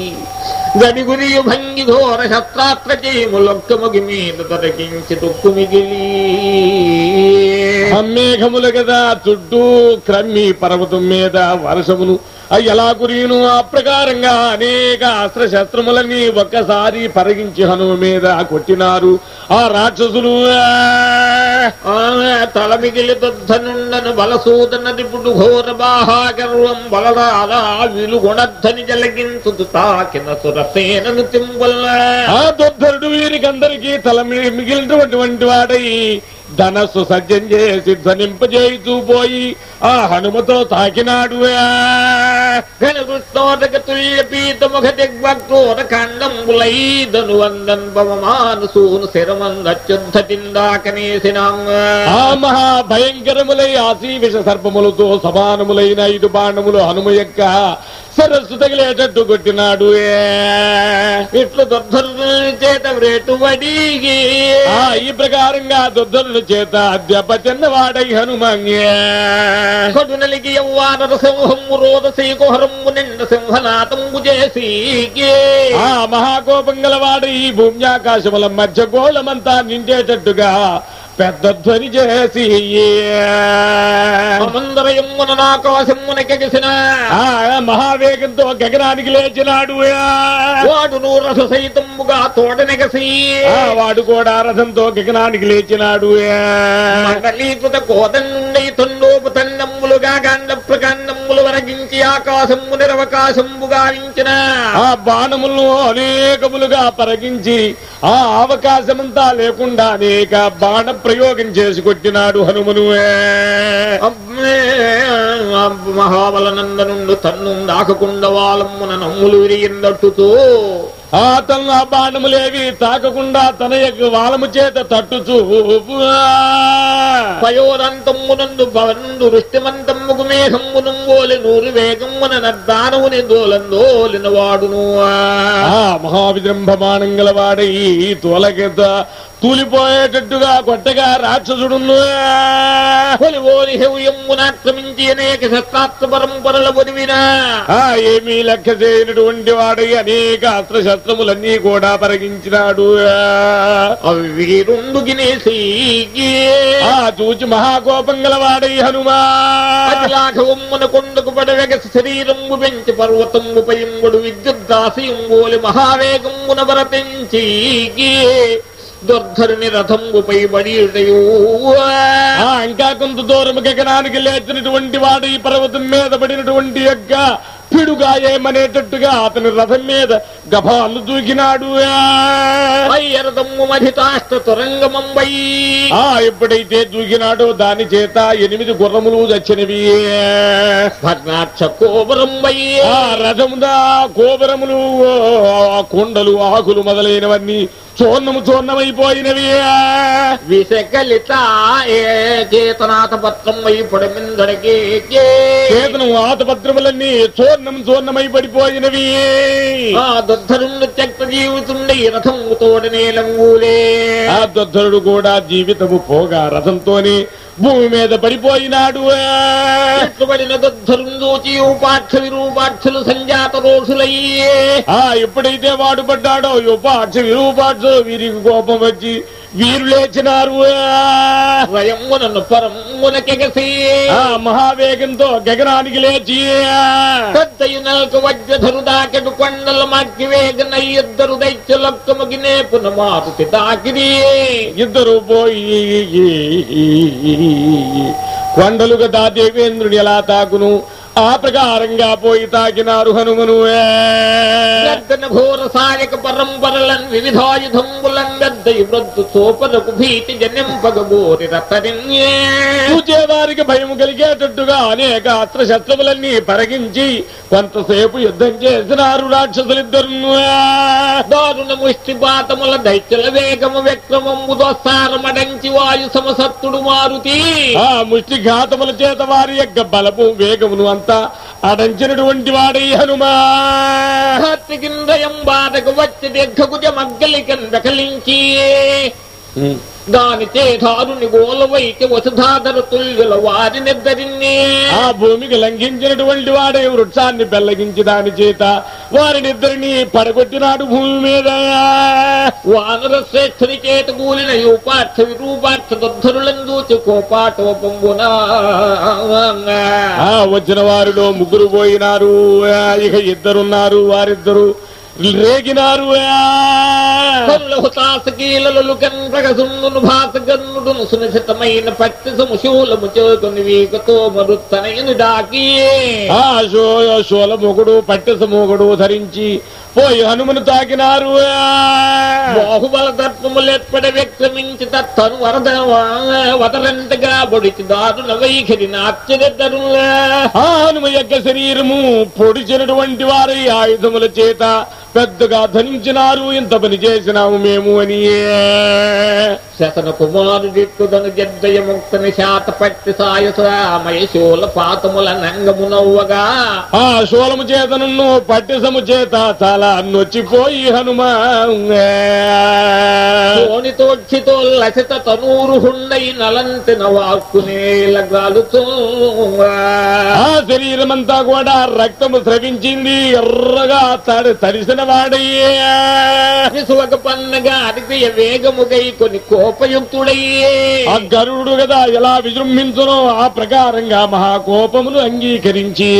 గడిగురియు భంగి ఘోర శస్త్రాత్ర చేములొక్కముగి మీద తొలగించి తుక్కు మిగిలి మేఘముల కదా చుట్టూ క్రమ్మి పర్వతం మీద వర్షమును అవి ఎలా కురియును ఆ ప్రకారంగా అనేక అస్త్రశస్త్రములన్నీ ఒక్కసారి పరిగించి హనుమ మీద కొట్టినారు. ఆ రాక్షసులు ఆ తల మిగిలి దొద్ధనుండను బలసూదనది పుడు ఘోర బాహాగర్వం బలరాల విలు గుణధ్వని జలగించు తాకిన సురసేనను తింబల్ల. ఆ దుద్ధరుడు వీరికందరికీ తల మిగిలినటువంటి వాడై ధనస్సు సజ్జం చేసి ధ్వనింపజేయుతూ పోయి ఆ హనుమతో తాకినాడు. ఘనకృష్ణోదక తుల్య ఆ మహా భయంకరములై విష సర్పములతో సమానములైన ఐదు బాణములు హనుమ యొక్క సరస్సు తగిలేటట్టు కొట్టినాడు. ఇట్లు దుర్ధరు చేత వ్రేటు వడిగి. ఆ ఈ ప్రకారంగా దుర్ధరుల చేత దెబ్బ తిన్నవాడై హనుమంగే కడు నలిగి యవ్వానర సింహము రోదసీ కుహరము నిండ సింహనాథంబు చేసి ఆ మహాకోపం గలవాడు ఈ భూమ్యాకాశముల మధ్య గోళమంతా నిండేటట్టుగా పెద్ద ధ్వని చేసి మందరయమ్మున నాకాశమ్మున కెగిసిన ఆ మహావేగంతో గగనానికి లేచినాడు వాడు నూరస సైతముగా తోడనెగసి. ఆ వాడు కూడా రథంతో గగనానికి లేచినాడు మండలీకృత కోదండై తొండోపు తన్నమ్ములుగా గండ ప్రకాండమ్ములు వరగించి ఆకాశమ్ము నిరవకాశంబుగా వించిన ఆ బాణములను అనేకములుగా పరగించి ఆ అవకాశమంతా లేకుండా అనేక బాణ ప్రయోగం చేసి కొట్టినాడు హనుమను మహాబలనందనుండు తన్ను దాకకుండా వాళ్ళమ్మున నమ్ములు విరిగిందట్టుతో. ఆ తన ఆ బాణములేవి తాకకుండా తన యొక్క వాలము చేత తట్టుచూ. పయోదంతమ్మునందు భవనందు వృష్టిమంతమ్ముకు మేఘమ్మునం ఓలి నూరు వేగమ్మున నద్దానవుని దోలందోలిన వాడును ఆ వాడై గలవాడై తోలకెత తూలిపోయేటట్టుగా కొట్టగా రాక్షసుడును కొలి ఓలి హెవ్యమ్మునాక్రమించి అనేక శస్త్రాస్త్ర పరంపరల ఒదివినా ఆ ఏమీ లెక్క చేయనటువంటి వాడై అనేక అస్త్రశస్త్రములన్నీ కూడా పరిగించినాడు. అవి గినేసి ఆ చూచి మహాకోపం గలవాడై హనుమా అతిలాఘవమ్మున కొండకు పడవెగసి శరీరంబు పెంచి పర్వతంబు పయంగుడు విద్యుద్దాసియంబోలి మహావేగమ్మున వరపెంచి దుర్ధరుని రథంబుపై బడియుడయు ఆ ఇంకా కొంత దూరం గగనానికి లేచినటువంటి వాడు ఈ పర్వతం మీద పడినటువంటి యొక్క పిడుగా ఏమనేటట్టుగా అతని రథం మీద గభాలు దూకినాడు. తురంగమంబై. ఆ ఎప్పుడైతే దూకినాడో దాని చేత ఎనిమిది గుర్రములు చచ్చినవి భగ్నాక్ష కోబరంబై ఆ రథముదా కోబరములు ఆ కొండలు ఆకులు మొదలైనవన్నీ చూర్ణము చూర్ణమైపోయినవి విషకలిత ఏ చేతనాథ పత్రం వై పొడమిందడికి చేతనం ఆతపత్రములన్నీ చూర్ణం చూర్ణమై పడిపోయినవి ఆ దుద్ధరుండు త్యక్త జీవితుండి రథం తోడనే లంగూలే ఆ దొద్దరుడు కూడా జీవితము పోగా రథంతోని భూమి మీద పడిపోయినాడు. చెట్టుబడిన దుద్ధరుందూచి ఉపాక్ష విరూపాక్షలు సంజాత రోషులయ్యే. ఆ ఎప్పుడైతే వాడు పడ్డాడో ఉపాక్ష విరూపాక్ష వీరికి కోపం వచ్చి వీరు లేచినారు స్వయమునను పరమునకెగసి ఆ మహావేగంతో గగనానికి లేచి. పెద్దయు నల్క వజ్రధరు దాకెడు కొండల మక్కి వేగన ఇద్దరు దైత్యులొక్కముగినే పునమారుతి తాకిరి ఇద్దరు పోయి కొండలుగా దా దేవేంద్రుని ఎలా తాకును? ఆ ప్రకారంగా పోయి తాకినారు హనుమను గర్దన ఘోర సాయక పరంపరలన్ వృద్ధు సోపరకు భీతి జనింపగబోరి చూచేవారికి భయం కలిగేటట్టుగా అనేక అస్త్ర శస్త్రములన్నీ పరగించి కొంతసేపు యుద్ధం చేసినారు రాక్షసులిద్దరు దారుణ ముష్టిపాతముల దైత్యుల వేగము వ్యక్రమంబు దొస్సారమడంచి వాయు సమసత్తుడు మారుతి. ఆ ముష్టి ఘాతముల చేత వారి యొక్క బలపు వేగమును అంతా అడంచినటువంటి వాడై హనుమా కిందయం బాధకు వచ్చి దీర్ఘకుజ మగ్గలికన్ వెకలించి దాని చేధారుని గోలవైకి వసుధాధర తుల్యుల వారి నిద్దరిన్నే ఆ భూమికి లంఘించినటువంటి వాడే వృక్షాన్ని బెల్లగించి దాని చేత వారినిద్దరిని పడగొట్టినాడు భూమి మీద. వానర శ్రేష్ఠుని చేత కూలిన యూపార్థ విరూపార్థ దుద్ధరులందూచి కోపాటోపంబునా. వచ్చిన వారిలో ముగ్గురు పోయినారు. ఇక ఇద్దరున్నారు వారిద్దరు. రేగినారు ఆ. హుతాసకీలలు కన్రగసుండును భాసగన్నుడును సునిశితమైన పట్టి సముశూలము చేకొని వీకతో మరుత్తనయను డాకి మొగుడు పట్టెస మొగుడు ధరించి పోయి హనుమను తాకినారు. బాహుబల దర్పములెప్పడ వ్యక్రమించి తను వరద వదరంతగా బొడిచి దారుణ వైఖరి ఆ హనుమ యొక్క శరీరము పొడిచినటువంటి వారి ఆయుధముల చేత పెద్దగా ధరించినారు ఇంత పని చేసినాము మేము అని. శసన కుమారుడిట్టుదను జద్దయ ముక్తని శాత పట్టి సాయసామయ శూల పాతముల నంగమునవ్వగా ఆ శూలము చేతను పట్టిసము చేత చాలా నొచ్చిపోయి హనుమ లసిత తనూరు హుండై నలంతిన ఆ శరీరమంతా కూడా రక్తము స్రవించింది ఎర్రగా తడిసిన వాడయ్యే విసువక పన్నగా అతిథియ వేగముగై కొన్ని కోపయుక్తుడయ్యే. ఆ గరుడు కదా ఎలా విజృంభించునో ఆ ప్రకారంగా మహాకోపమును అంగీకరించి.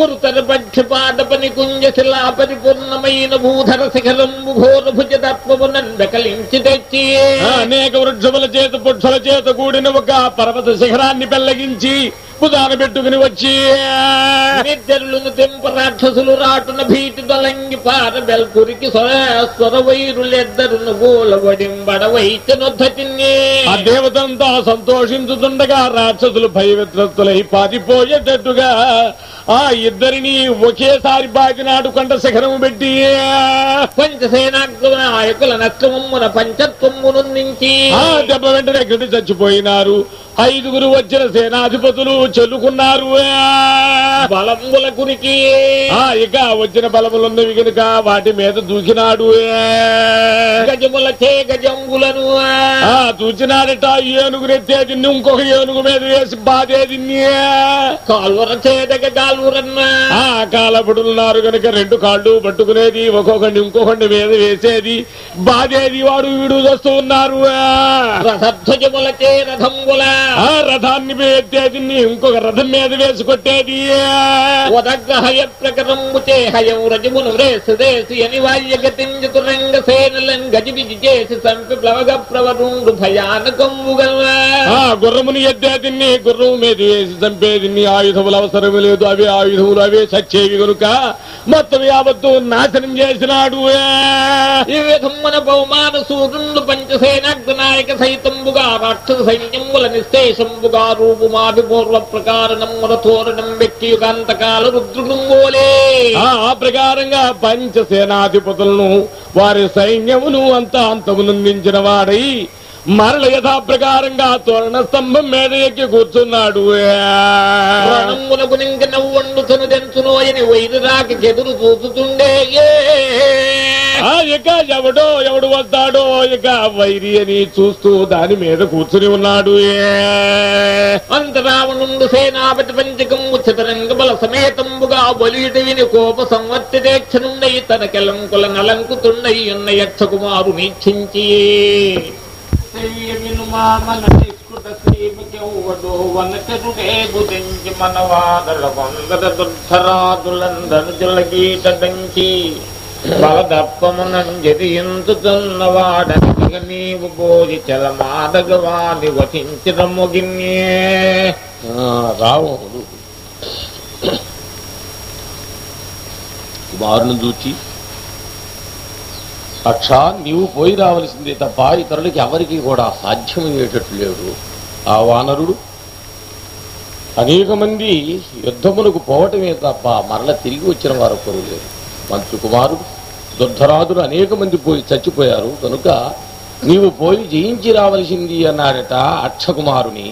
గురుతర పక్షపాటపని కుంజ శిలా పరిపూర్ణమైన భూధర శిఖరంబు ఘోర భుజ దర్పమునందకలించి తెచ్చి. ఆ అనేక వృక్షముల చేత పుక్షుల చేత కూడిన ఒక పర్వత శిఖరాన్ని పెళ్ళగించి పుదాన పెట్టుకుని వచ్చి నిద్రలను తెంప రాక్షసులు రాటున భీతి తొలంగి పార బెల్కురికి స్వర వైరులెద్దరును గోలవడింబడవైచనొద్దటిన్నే ఆ దేవతంతా సంతోషించుతుండగా రాక్షసులు భయవిత్రస్తులై పారిపోయేటట్టుగా ఆ ఇద్దరిని ఒకేసారి బాగినాడు కొండ శిఖరము పెట్టి నాయకుల నష్టమున పంచత్వమును నుంచి. ఆ దెబ్బ వెంటనే గడి చచ్చిపోయినారు. ఐదుగురు వచ్చిన సేనాధిపతులు చెల్లుకున్నారు. బలంబుల కురికి ఆ ఇక వచ్చిన బలములున్నవి కనుక వాటి మీద దూకినాడు. గజముల చే గజంబులను. ఆ దూచినాడట ఏనుగునెత్తేది ఇంకొక ఏనుగు మీద వేసి బాధేది కాల్వర చేదగ ఆ కాలపడున్నారు గనుక రెండు కాళ్ళు పట్టుకునేది ఒక్కొక్కడిని ఇంకొకటి మీద వేసేది బాధేది వాడు వీడు వస్తూ ఉన్నారు. ఆ. రథాన్ని ఎత్తేది ఇంకొక రథం మీద వేసి కొట్టేది ఉదగ్గ హయ ప్రకరంబు చే హయం రజమును వ్రేసు రేసి అనివార్య గతింజతు రంగ సేనలను గజిబిజి చేసి సంపి ప్లవగ ప్రవరుండు భయానకంబుగా ఆ గుర్రముని ఎద్దేదిన్ని గుర్రము మీద వేసి చంపేదిన్ని ఆయుధములు అవసరం లేదు అవే ఆయుధములు అవే సచ్చేవి కనుక మొత్తం యావత్తు నాశనం చేసినాడు. ఈ విధమున బహుమాన సూర్యుడు పంచసేనాగ్ర నాయక సైతంబుగా రాక్షస సైన్యముల నిశ్శేషంబుగా రూపుమాభి పూర్వ ప్రకారణముల తోరణం వ్యక్తి యుగాంతకాల రుద్రుడుంగోలే. ఆ ఆ ప్రకారంగా పంచ సేనాధిపతులను వారి సైన్యమును అంతా అంతమునందించిన వాడై మరల యథాప్రకారంగా తోరణ స్తంభం మీద ఎక్కి కూర్చున్నాడు. రణమునకు నింక నవ్వండుతును దెంచునోయని వైరురాకి చెదురు ఆ ఇక ఎవడో ఎవడు వస్తాడో ఇక వైరి అని చూస్తూ దాని మీద కూర్చుని ఉన్నాడు. అంతరావణుండు సేనాపతి పంచకం ఉచితరంగ బల సమేతంబుగా బలియుటి విని కోప సంవర్తిదేక్షనుండయి తన కెలంకుల నలంకుతుండయి ఉన్న యక్ష కుమారు నీక్షించి మనవాదల కొందర దుర్ధరాదులందరు జలగీటంచి బలదప్పమునంజరియుతున్నవాడనిగ నీవు బోధి చలమాదగవాని వచించిన ముగిన్యే రావణుడు కుమారుని చూచి అక్ష నీవు పోయి రావలసిందే తప్ప ఇతరులకి ఎవరికి కూడా సాధ్యమయ్యేటట్లు లేడు ఆ వానరుడు అనేక మంది యుద్ధములకు పోవటమే తప్ప మరల తిరిగి వచ్చిన వారు ఒకరు లేరు. మంత్రి కుమారుడు దుర్ధరాదులు అనేక మంది పోయి చచ్చిపోయారు. కనుక నీవు పోయి జయించి రావలసింది అన్నాడట అక్షకుమారుని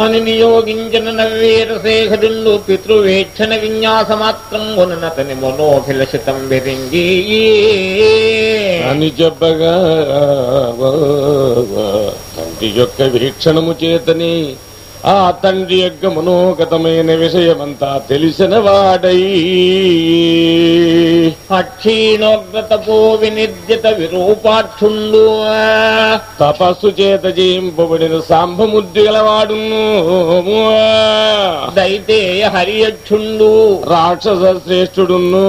అని నియోగించిన నవ్వీరశేఖరుండు పితృవేక్షణ విన్యాసమాత్రం కొనతని మనోభిలషితం విరింగి అని చెప్పగా తండ్రి యొక్క వీక్షణము చేతని ఆ తండ్రి యొక్క మనోగతమైన విషయమంతా తెలిసిన వాడై అక్షీణోగ్రత పో వినిర్జిత విరూపాక్షుండు. తపస్సు చేత జయింపబడిన సాంబముద్ది గలవాడును. దైతే హరియక్షుండు. రాక్షస శ్రేష్ఠుడును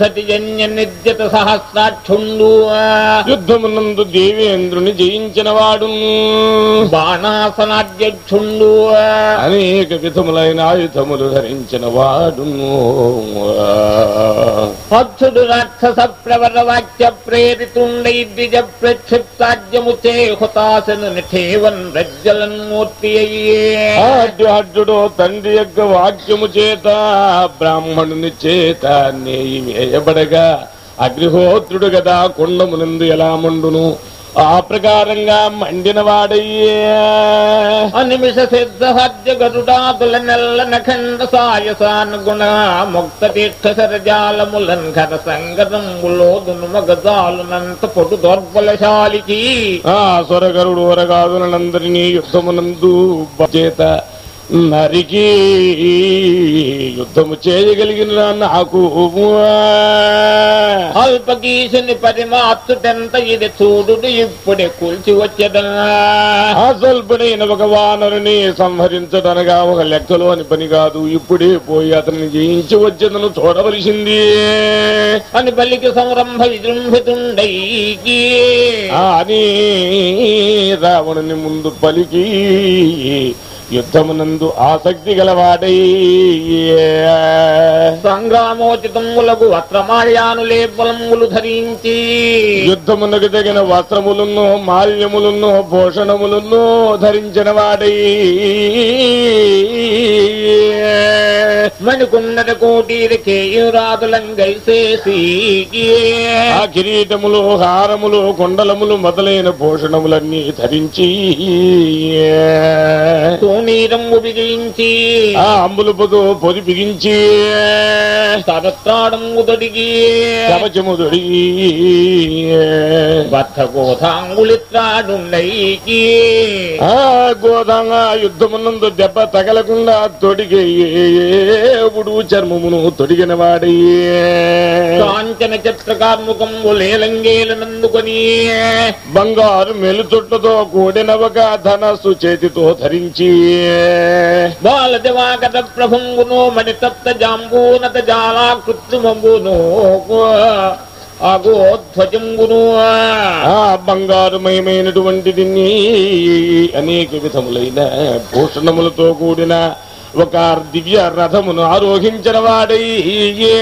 జన్య నిర్జిత సహస్రాక్షుండు యుద్ధమునందు దేవేంద్రుని జయించిన వాడును బాణాసనాధ్యక్షుండు అనేక విధములైన ఆయుధములు ధరించిన వాడును అచ్చుడు రాక్షస ప్రవర వాక్య ప్రేరితుండై ద్విజ ప్రక్షిప్తాజ్యము చే హుతాసను నిఠేవన్ రజ్జలన్ మూర్తి అయ్యే ఆద్యార్జుడు తండ్రి యొక్క వాక్యము చేత బ్రాహ్మణుని చేత నేయి వేయబడగా అగ్నిహోత్రుడు గదా కుండమునందు ఎలా మండును? ఆ ప్రకారంగా మండిన వాడయ్యే అనిమిష సిద్ధ సజ్జ గరుడాదుల నెల్ల నఖండ సాయసానుగుణ ముక్త తీర్థ సరజాలములన్ ఘన సంగతంబులోదును మగజాలునంత పొడు దౌర్బలశాలికి. ఆ స్వరగరుడు వరగాదులందరినీ యుద్ధమునందు చేత నరికి యుద్ధము చేయగలిగిన నాకు అల్పగీసుని పరిమాత్తుటెంత ఇది చూడు ఇప్పుడే కూల్చి వచ్చేదన్నా అసల్పుడైన ఒక వానరుని సంహరించడనగా ఒక లెక్కలోని పని కాదు ఇప్పుడే పోయి అతన్ని జయించి వచ్చేదను చూడవలసింది. అని బలికి సంరంభ విజృంభితుండైకి ఆ అని రావణుని ముందు పలికి యుద్ధమునందు ఆసక్తి గలవాడై. సంగ్రామోచితములకు వస్త్రమాళ్యానులే బలములు ధరించి. యుద్ధమునకు తగిన వస్త్రములను మాల్యములను భూషణములను ధరించిన వాడై. మణికుండల కోటీర కేయురాదులంగైసేసి ఆ కిరీటములు హారములు కొండలములు మొదలైన భూషణములన్నీ ధరించి. తూణీరము బిగించి ఆ అంబులుపుతో పొది బిగించి. తరత్రాడము తొడిగి కవచముదుడి బద్ధ గోధాంగులిత్రాడుండైకి ఆ గోదాంగా యుద్ధమునందు దెబ్బ తగలకుండా తొడిగే ఉడువు చర్మమును తొడిగిన వాడయ్యే. కాంచన చిత్రకార్ముకంబు లేలంగేలనందుకొని బంగారు మెలుచుట్టతో కూడిన ఒక ధనస్సు చేతితో ధరించి. బాల ప్రభంగును మణితప్త జాంబూనత జాలా కృత్రిమంబును ఆగోధ్వజంగును ఆ బంగారుమయమైనటువంటి దీన్ని అనేక విధములైన భూషణములతో కూడిన ఒక దివ్య రథమును ఆరోహించిన వాడయ్యే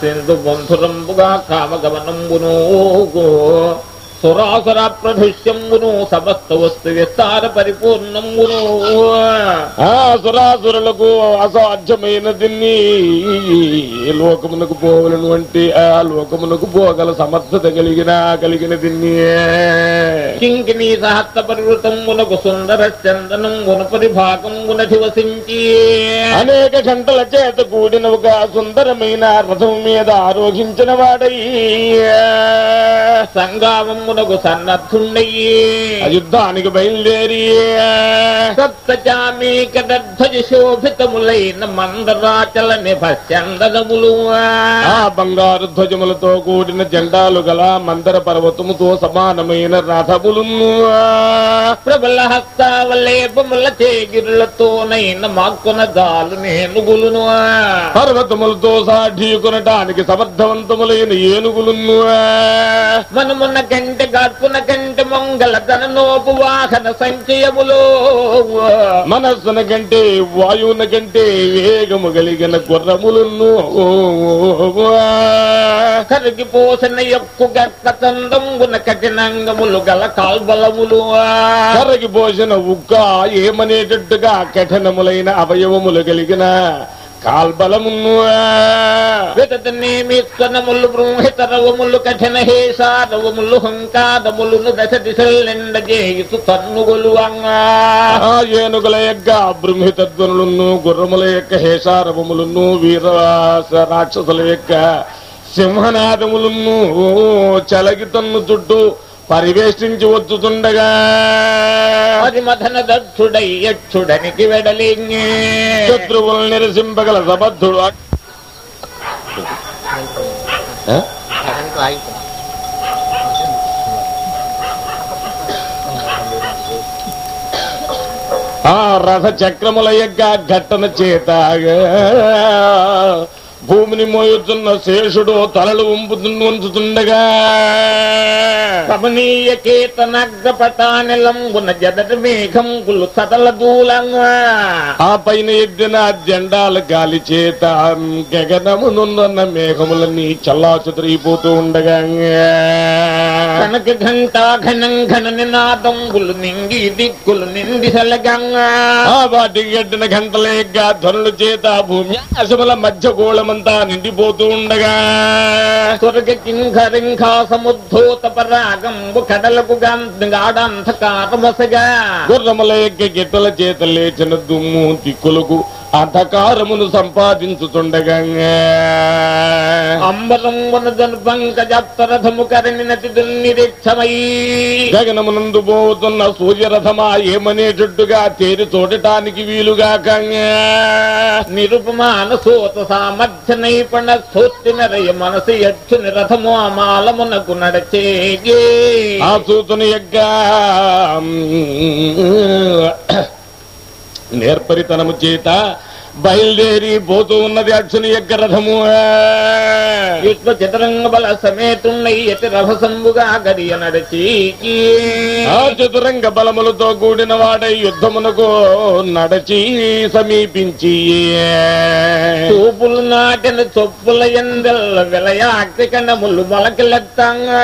సింధు బంధురంబుగా కామగమనంబును సురాసుర ప్రధుష్యంబును సమస్త వస్తు విస్తార పరిపూర్ణంబును ఆ సురాసురులకు అసాధ్యమైన దీన్ని లోకమునకు పోవలను అంటే ఆ లోకమునకు పోగల సమర్థత కలిగిన కలిగిన దీన్ని. కింకిని సహస్త పర్వతంబునకు సుందర చందనంబున పరిభాగంబున ధివసించి అనేక గంటల చేత కూడిన ఒక సుందరమైన రథం మీద ఆరోహించిన వాడై. సంగామమునకు సన్నద్ధుండయ్యి. యుద్ధానికి బయలుదేరి సప్తచామీకటధ్వజ శోభితములైన మందరాచల నిభస్యందనములు ఆ బంగారు ధ్వజములతో కూడిన జెండాలు గల మందర పర్వతముతో సమానమైన రథములును ప్రబల హస్తావలేపముల చేగిరులతోనైన మాక్కున దాలు నేనుగులును. పర్వతములతో సాఢీకొనటానికి సమర్థవంతములైన ఏనుగులును మనమున్న కంటి గార్పున కంటి మంగళ ధననోపు వాహన సంచయములో. మనస్సున కంటే వాయువున కంటే వేగము కలిగిన గుర్రములును కరిగిపోసిన ఎక్కు గట్ట చందంబున కఠినంగములు గల కాల్బలములు. కర్రకి పోసిన ఉక్క ఏమనేటట్టుగా కఠినములైన అవయవములు కలిగిన కాల్బలమును బృంహిత బృంహితరవములు కఠిన హేసారవములు హంకారములును దశ దిశల్ నిండ చేయుతు తన్నుగొలు ఏనుగుల యొక్క బృంహితధ్వనులను గుర్రముల యొక్క హేషారవములను వీర రాక్షసుల యొక్క సింహనాదములను చలగి తన్ను చుట్టూ పరివేష్టించి వచ్చుతుండగా మధన దక్షుడై యక్షుడనికి వెడలింగే శత్రువులు నిరసింపగల సబద్ధుడు ఆ? ఆ రథ చక్రముల యొక్క ఘట్టన చేత. భూమిని మోయుతున్న శేషుడు తలలు ఉంపుతున్న ఉంచుతుండగా కమనీయ గదట్ మేఘం గులు సతల దూలంగా. ఆ పైన ఎద్దిన జెండాల గాలి చేత గగనమునున్న మేఘములన్నీ చల్లా చెదిరిపోతూ ఉండగా. కనక ఘంటా ఘనం ఘన నినాదంబులు నింగి దిక్కులు నిండి సలగంగా. ఆ వాటి గడ్డిన గంటల ధ్వనుల చేత భూమి అశముల మధ్య గోళమంతా నిండిపోతూ ఉండగా స్వర్గ కింకరింఖా సముద్ధూత పరాగంబు కడలకు గాఢంధకారమసగా గుర్రముల యొక్క గిట్టల చేత లేచిన దుమ్ము దిక్కులకు అంధకారమును సంపాదించుతుండగా దుర్నిరీక్షమై. పోతున్న సూర్యరథమా ఏమనేటట్టుగా తేరి చూడటానికి వీలుగా నిరుపమాన సూత సామర్థ్య నైపుణ సూత్తి నరయ మనసు యక్షు నిరథము అమాలమునకు నడచేగే. ఆ సూతుని యొక్క నేర్పరితనము చేత బయలుదేరి పోతూ ఉన్నది అర్జుని యొక్క రథము. విశ్వ చతురంగ బల సమేతున్నై యతి రభసంబుగా గడియ నడచి ఆ చతురంగ బలములతో కూడిన వాడై యుద్ధమునకు నడచి సమీపించి. చూపులు నాటిన చొప్పుల ఎందెల్ల విలయాక్తి కణములు మొలకలెత్తంగా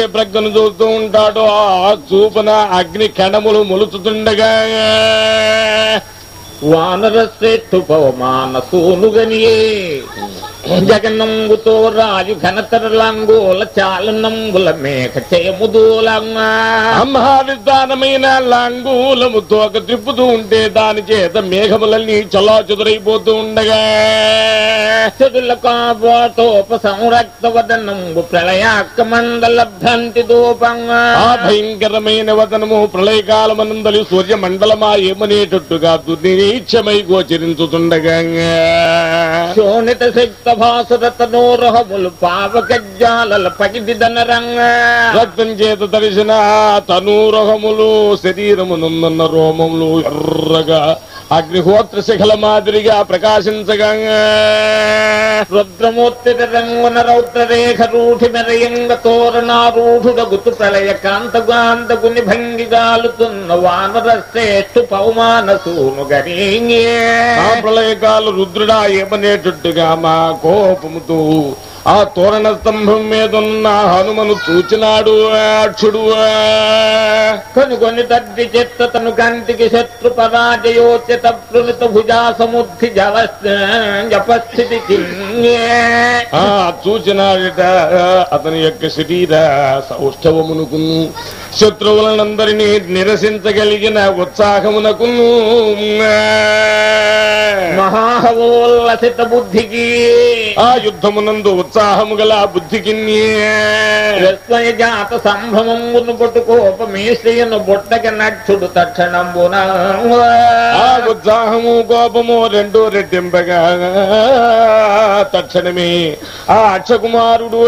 ఏ ప్రజ్ఞను చూస్తూ ఉంటాడో ఆ చూపున అగ్ని కణములు మొలుచుతుండగా. వానర శ్రేష్ఠు పవమాన సూనుగనియే. జగనంబుతో రాజు ఘనతరలంగోల చాలనంబుల మేఘ చేయముదూలంగా మహావిధానమైన లాంగూలము తోక తిప్పుతూ ఉంటే దాని చేత మేఘములన్నీ చలా చెదురైపోతూ ఉండగా. చెడుల కాబోతోప సంరక్త వదనంబు ప్రళయాక్క మండల భ్రంతి దూపంగా ఆ భయంకరమైన వదనము ప్రళయకాలమనందలి సూర్య మండలమా ఏమనేటట్టుగా దుర్నిరీక్షమై గోచరించుతుండగా. శోణిత శక్త భాసురత నోరహములు పావకజ్జాలల పగిదిదనరంగా రక్తం చేత తడిసిన తనూరహములు శరీరమునున్న రోమములు ఎర్రగా అగ్నిహోత్ర శిఖల మాదిరిగా ప్రకాశించగా రుద్రమూర్తి రంగున రౌద్ర రూఢి మెరయంగ తోరణారూఢుడగుతు ప్రళయ కాంతగాంతకుని భంగి వానర శ్రేష్ఠు పౌమాన సూను గరీంగే ప్రళయకాలు రుద్రుడా ఏమనేటట్టుగా మా కోపముతో ఆ తోరణ స్తంభం మీద ఉన్న హనుమను చూచినాడు అక్షుడు కనుకొని తద్ది చెత్త తను కంటికి శత్రు పరాజయోచిత ప్రణిత భుజా సముద్ధి జల జపస్థితి ఆ చూచినాడట అతని యొక్క శరీర సౌష్ఠవమునకును. శత్రువులనందరినీ నిరసించగలిగిన ఉత్సాహమునకును. మహాహవోల్లసిత బుద్ధికి ఆ యుద్ధమునందు ఉత్సాహము గల బుద్ధికి జాత సంభ్రమమును పట్టుకోపమేశ్రయను బుట్టకి నక్షుడు తక్షణంబున. ఆ ఉత్సాహము కోపము రెండు రెట్టింపగా తక్షణమే ఆ అక్షకుమారుడు.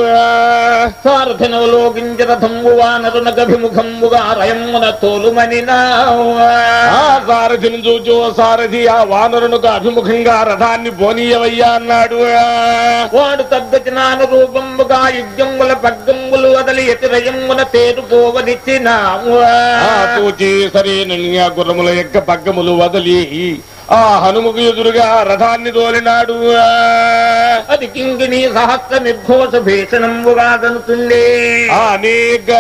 సారథిన లోకించ రథంబు వానరున గభిముఖంబుగా రయమున తోలుమనినా. ఆ సారథిని చూచి సారథి ఆ వానరునికి అభిముఖంగా రథాన్ని పోనీయవయ్యా అన్నాడు. వాడు తగ్గచినాన రూపంబుగా యుద్ధంబుల పగ్గంబులు వదలి ఎతిరయమున తేరుకోవనిచ్చిన ఆ చూచి సరేనని ఆ గుర్రముల యొక్క పగ్గములు వదిలి ఆ హనుమకు ఎదురుగా రథాన్ని తోలినాడు. అది కింగిని సహస్ర నిర్ఘోష భీషణంబుగా అనేక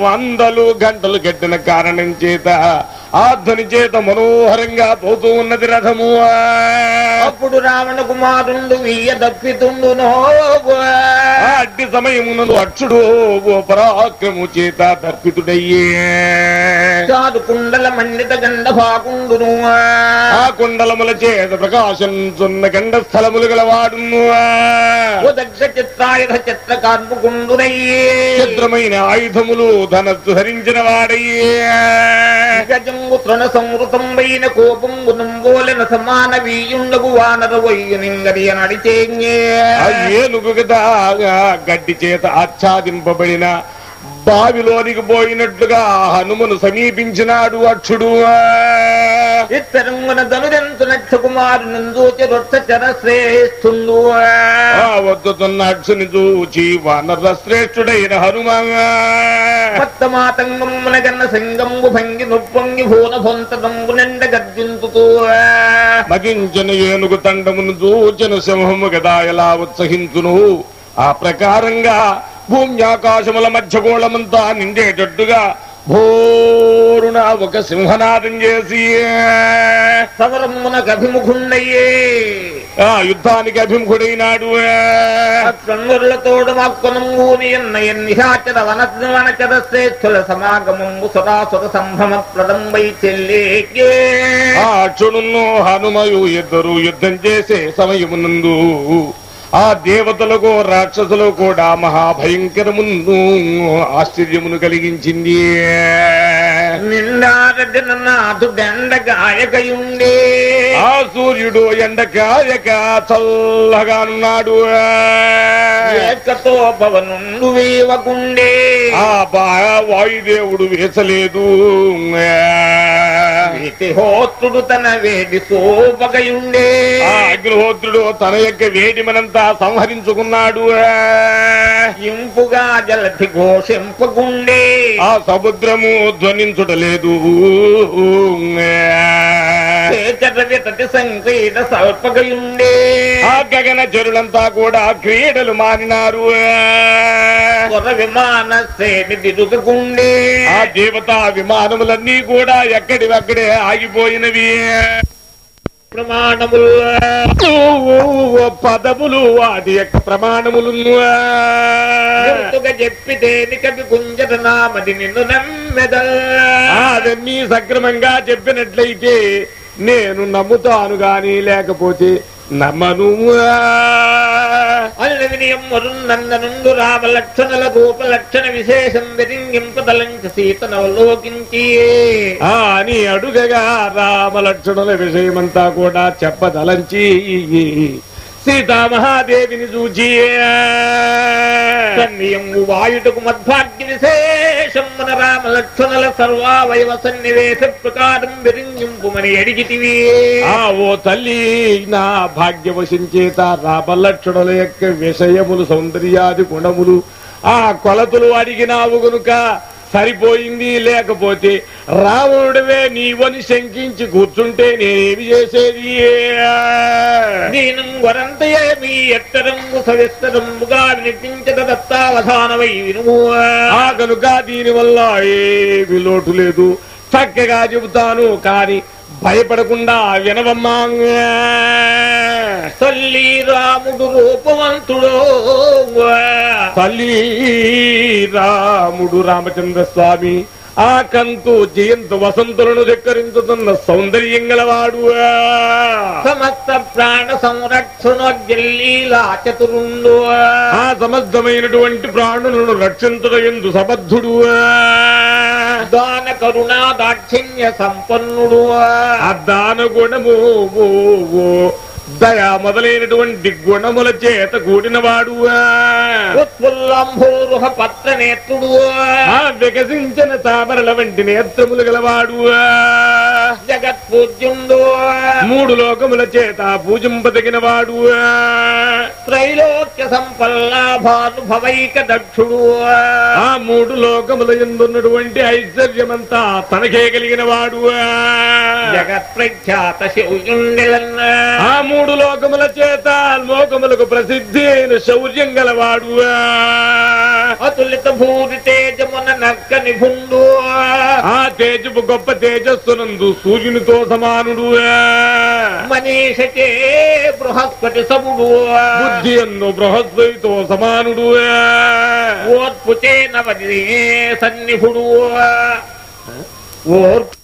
వందలు గంటలు గట్టిన కారణం చేత ఆ ధ్వని చేత మనోహరంగా పోతూ ఉన్నది రథము. అప్పుడు రావణ కుమారుండు వీయ దప్పితుండునో ఆ అడ్డి సమయమునందు అక్షుడు పరాక్రము చేత తర్పితుడయ్యే చాలు కుండల మండిత గండ భాకుండును ఆ కుండలముల చేత ప్రకాశించున్న గండ స్థలములు గలవాడును. ఉదక్ష చిత్రాయుధ చిత్ర కార్పుకుండునయ్యే చిత్రమైన ఆయుధములు ధనస్సు ధరించిన వాడయ్యే. గజంగు తృణ సంవృతంబైన కోపంగు నంబోలెన సమాన వీయుండగు వానర వయ్యునింగరియ నడిచే ఆ ఏనుగు గడ్డి చేత ఆచ్ఛాదింపబడిన బావిలోనికి పోయినట్లుగా హనుమను సమీపించినాడు అక్షుడు ఇత్తరంగున ధనుజంతు నక్ష కుమారు నందూచి రొట్ట చర శ్రేష్ఠుండు ఆ వద్దుతున్న అక్షుని చూచి వానర శ్రేష్ఠుడైన హనుమ భక్తమాతంగమున గన్న సింగంబు భంగి నొప్పొంగి భూన భొంతదంబు నిండ గర్జింతుతూ. మగించిన ఏనుగు తండమును చూచిన సింహము గదా ఎలా ఉత్సహించును? ఆ ప్రకారంగా భూమి ఆకాశముల మధ్య గోళమంతా నిండేటట్టుగా భోరున ఒక సింహనాదం చేసి సమరమున అభిముఖుండయ్యే. ఆ యుద్ధానికి అభిముఖుడైనాడు ఎన్నిశాచర వన వనచర శ్రేష్ఠుల సమాగమంబు సురాసుర సంభ్రమ ప్రదంబై చెల్లేకే ఆ హనుమయు ఇద్దరు యుద్ధం చేసే సమయమునందు ఆ దేవతలకు రాక్షసులు కూడా మహాభయంకరమును ఆశ్చర్యమును కలిగించింది. నిండారదిన నాథు దండ గాయకయుండే ఆ సూర్యుడు ఎండకాయక చల్లగానున్నాడు ఏకతో పవనుండు వేవకుండే. ఆ బా వాయుదేవుడు వేసలేదు. హోత్రుడు తన వేడి సోపకయుండే ఆ అగ్నిహోత్రుడు తన యొక్క వేడిమనంతా సంహరించుకున్నాడు. ఇంపుగా జలధి ఘోషింపకుండే ఆ సముద్రము ధ్వనించుటలేదు. చేచరవితటి సంక్రీడ సల్పకయుండే ఆ గగన జరులంతా కూడా క్రీడలు మారినారు విమాన శ్రేణి దిరుకుండే ఆ దేవతా విమానములన్నీ కూడా ఎక్కడివక్కడే ఆగిపోయినవి. ప్రమాణములు. పదములు వాటి యొక్క ప్రమాణములు. చెప్పి దేనికవి గుంజట నామది నిన్ను నమ్మెద. అవన్నీ సక్రమంగా చెప్పినట్లయితే నేను నమ్ముతాను గాని లేకపోతే నమ్మను అల్లవినియమ్మరున్నందనుండు రామ లక్షణల రూప లక్షణ విశేషం విరింగింపదలంచ సీతనవలోకించి ఆ అని అడుగగా రామలక్షణుల విషయమంతా కూడా చెప్పదలంచి సీతామహాదేవిని చూచి సన్నియము వాయుటకు మద్భాగ్య విశేషం మన రామ లక్షణల సర్వావయవ సన్నివేశ ప్రకారం విరింగింపుమని అడిగితివి. ఆ ఓ తల్లి నా భాగ్యవశించేత రామలక్షణుల యొక్క విషయములు సౌందర్యాది గుణములు ఆ కొలతలు అడిగినావు గనుక సరిపోయింది లేకపోతే రావణుడివే నీవని శంకించి కూర్చుంటే నేనేమి చేసేది? దీనం వరంతయే మీ ఎత్తరంగు సవిస్తరంబుగా ఆ కనుక దీనివల్ల ఏమి లోటు లేదు. చక్కగా చెబుతాను కాని భయపడకుండా వినవమ్మా. తల్లి రాముడు రూపవంతుడు. తల్లి రాముడు రామచంద్ర స్వామి ఆ కంతు జయంత వసంతులను ధిక్కరించుతున్న సౌందర్యం గలవాడు. సమస్త ప్రాణ సంరక్షణోజ్జల్లీలా చతురుండు. ఆ సమర్థమైనటువంటి ప్రాణులను రక్షించడం ఎందు సమర్థుడు. దాన కరుణా దాక్షిణ్య సంపన్నుడు. ఆ దాన గుణము దయ మొదలైనటువంటి గుణముల చేత కూడినవాడు. ఉత్ఫుల్లంభోరుహ పత్ర నేత్రుడు. ఆ వికసించిన తామరల వంటి నేత్రములు గలవాడు. జగత్ పూజ్యుండు మూడు లోకముల చేత పూజింపదగిన వాడు త్రైలోక్య సంపల్లాభానుభవైక దక్షుడు. ఆ మూడు లోకముల ఎందున్నటువంటి ఐశ్వర్యమంతా తనకే కలిగిన వాడు జగత్ ప్రఖ్యాత ఆ మూడు లోకముల చేత లోకములకు ప్రసిద్ధి అయిన శౌర్యం గలవాడు. అతులిత భూరి తేజమున నక్క నిభుండు ఆ తేజపు గొప్ప తేజస్సునందు సూర్యునితో సమానుడు మనీషకే బృహస్పతి సముడు బుద్ధి అన్ను బృహస్పతితో సమానుడు ఓర్పుచే నవని సన్నిహుడు ఓర్పు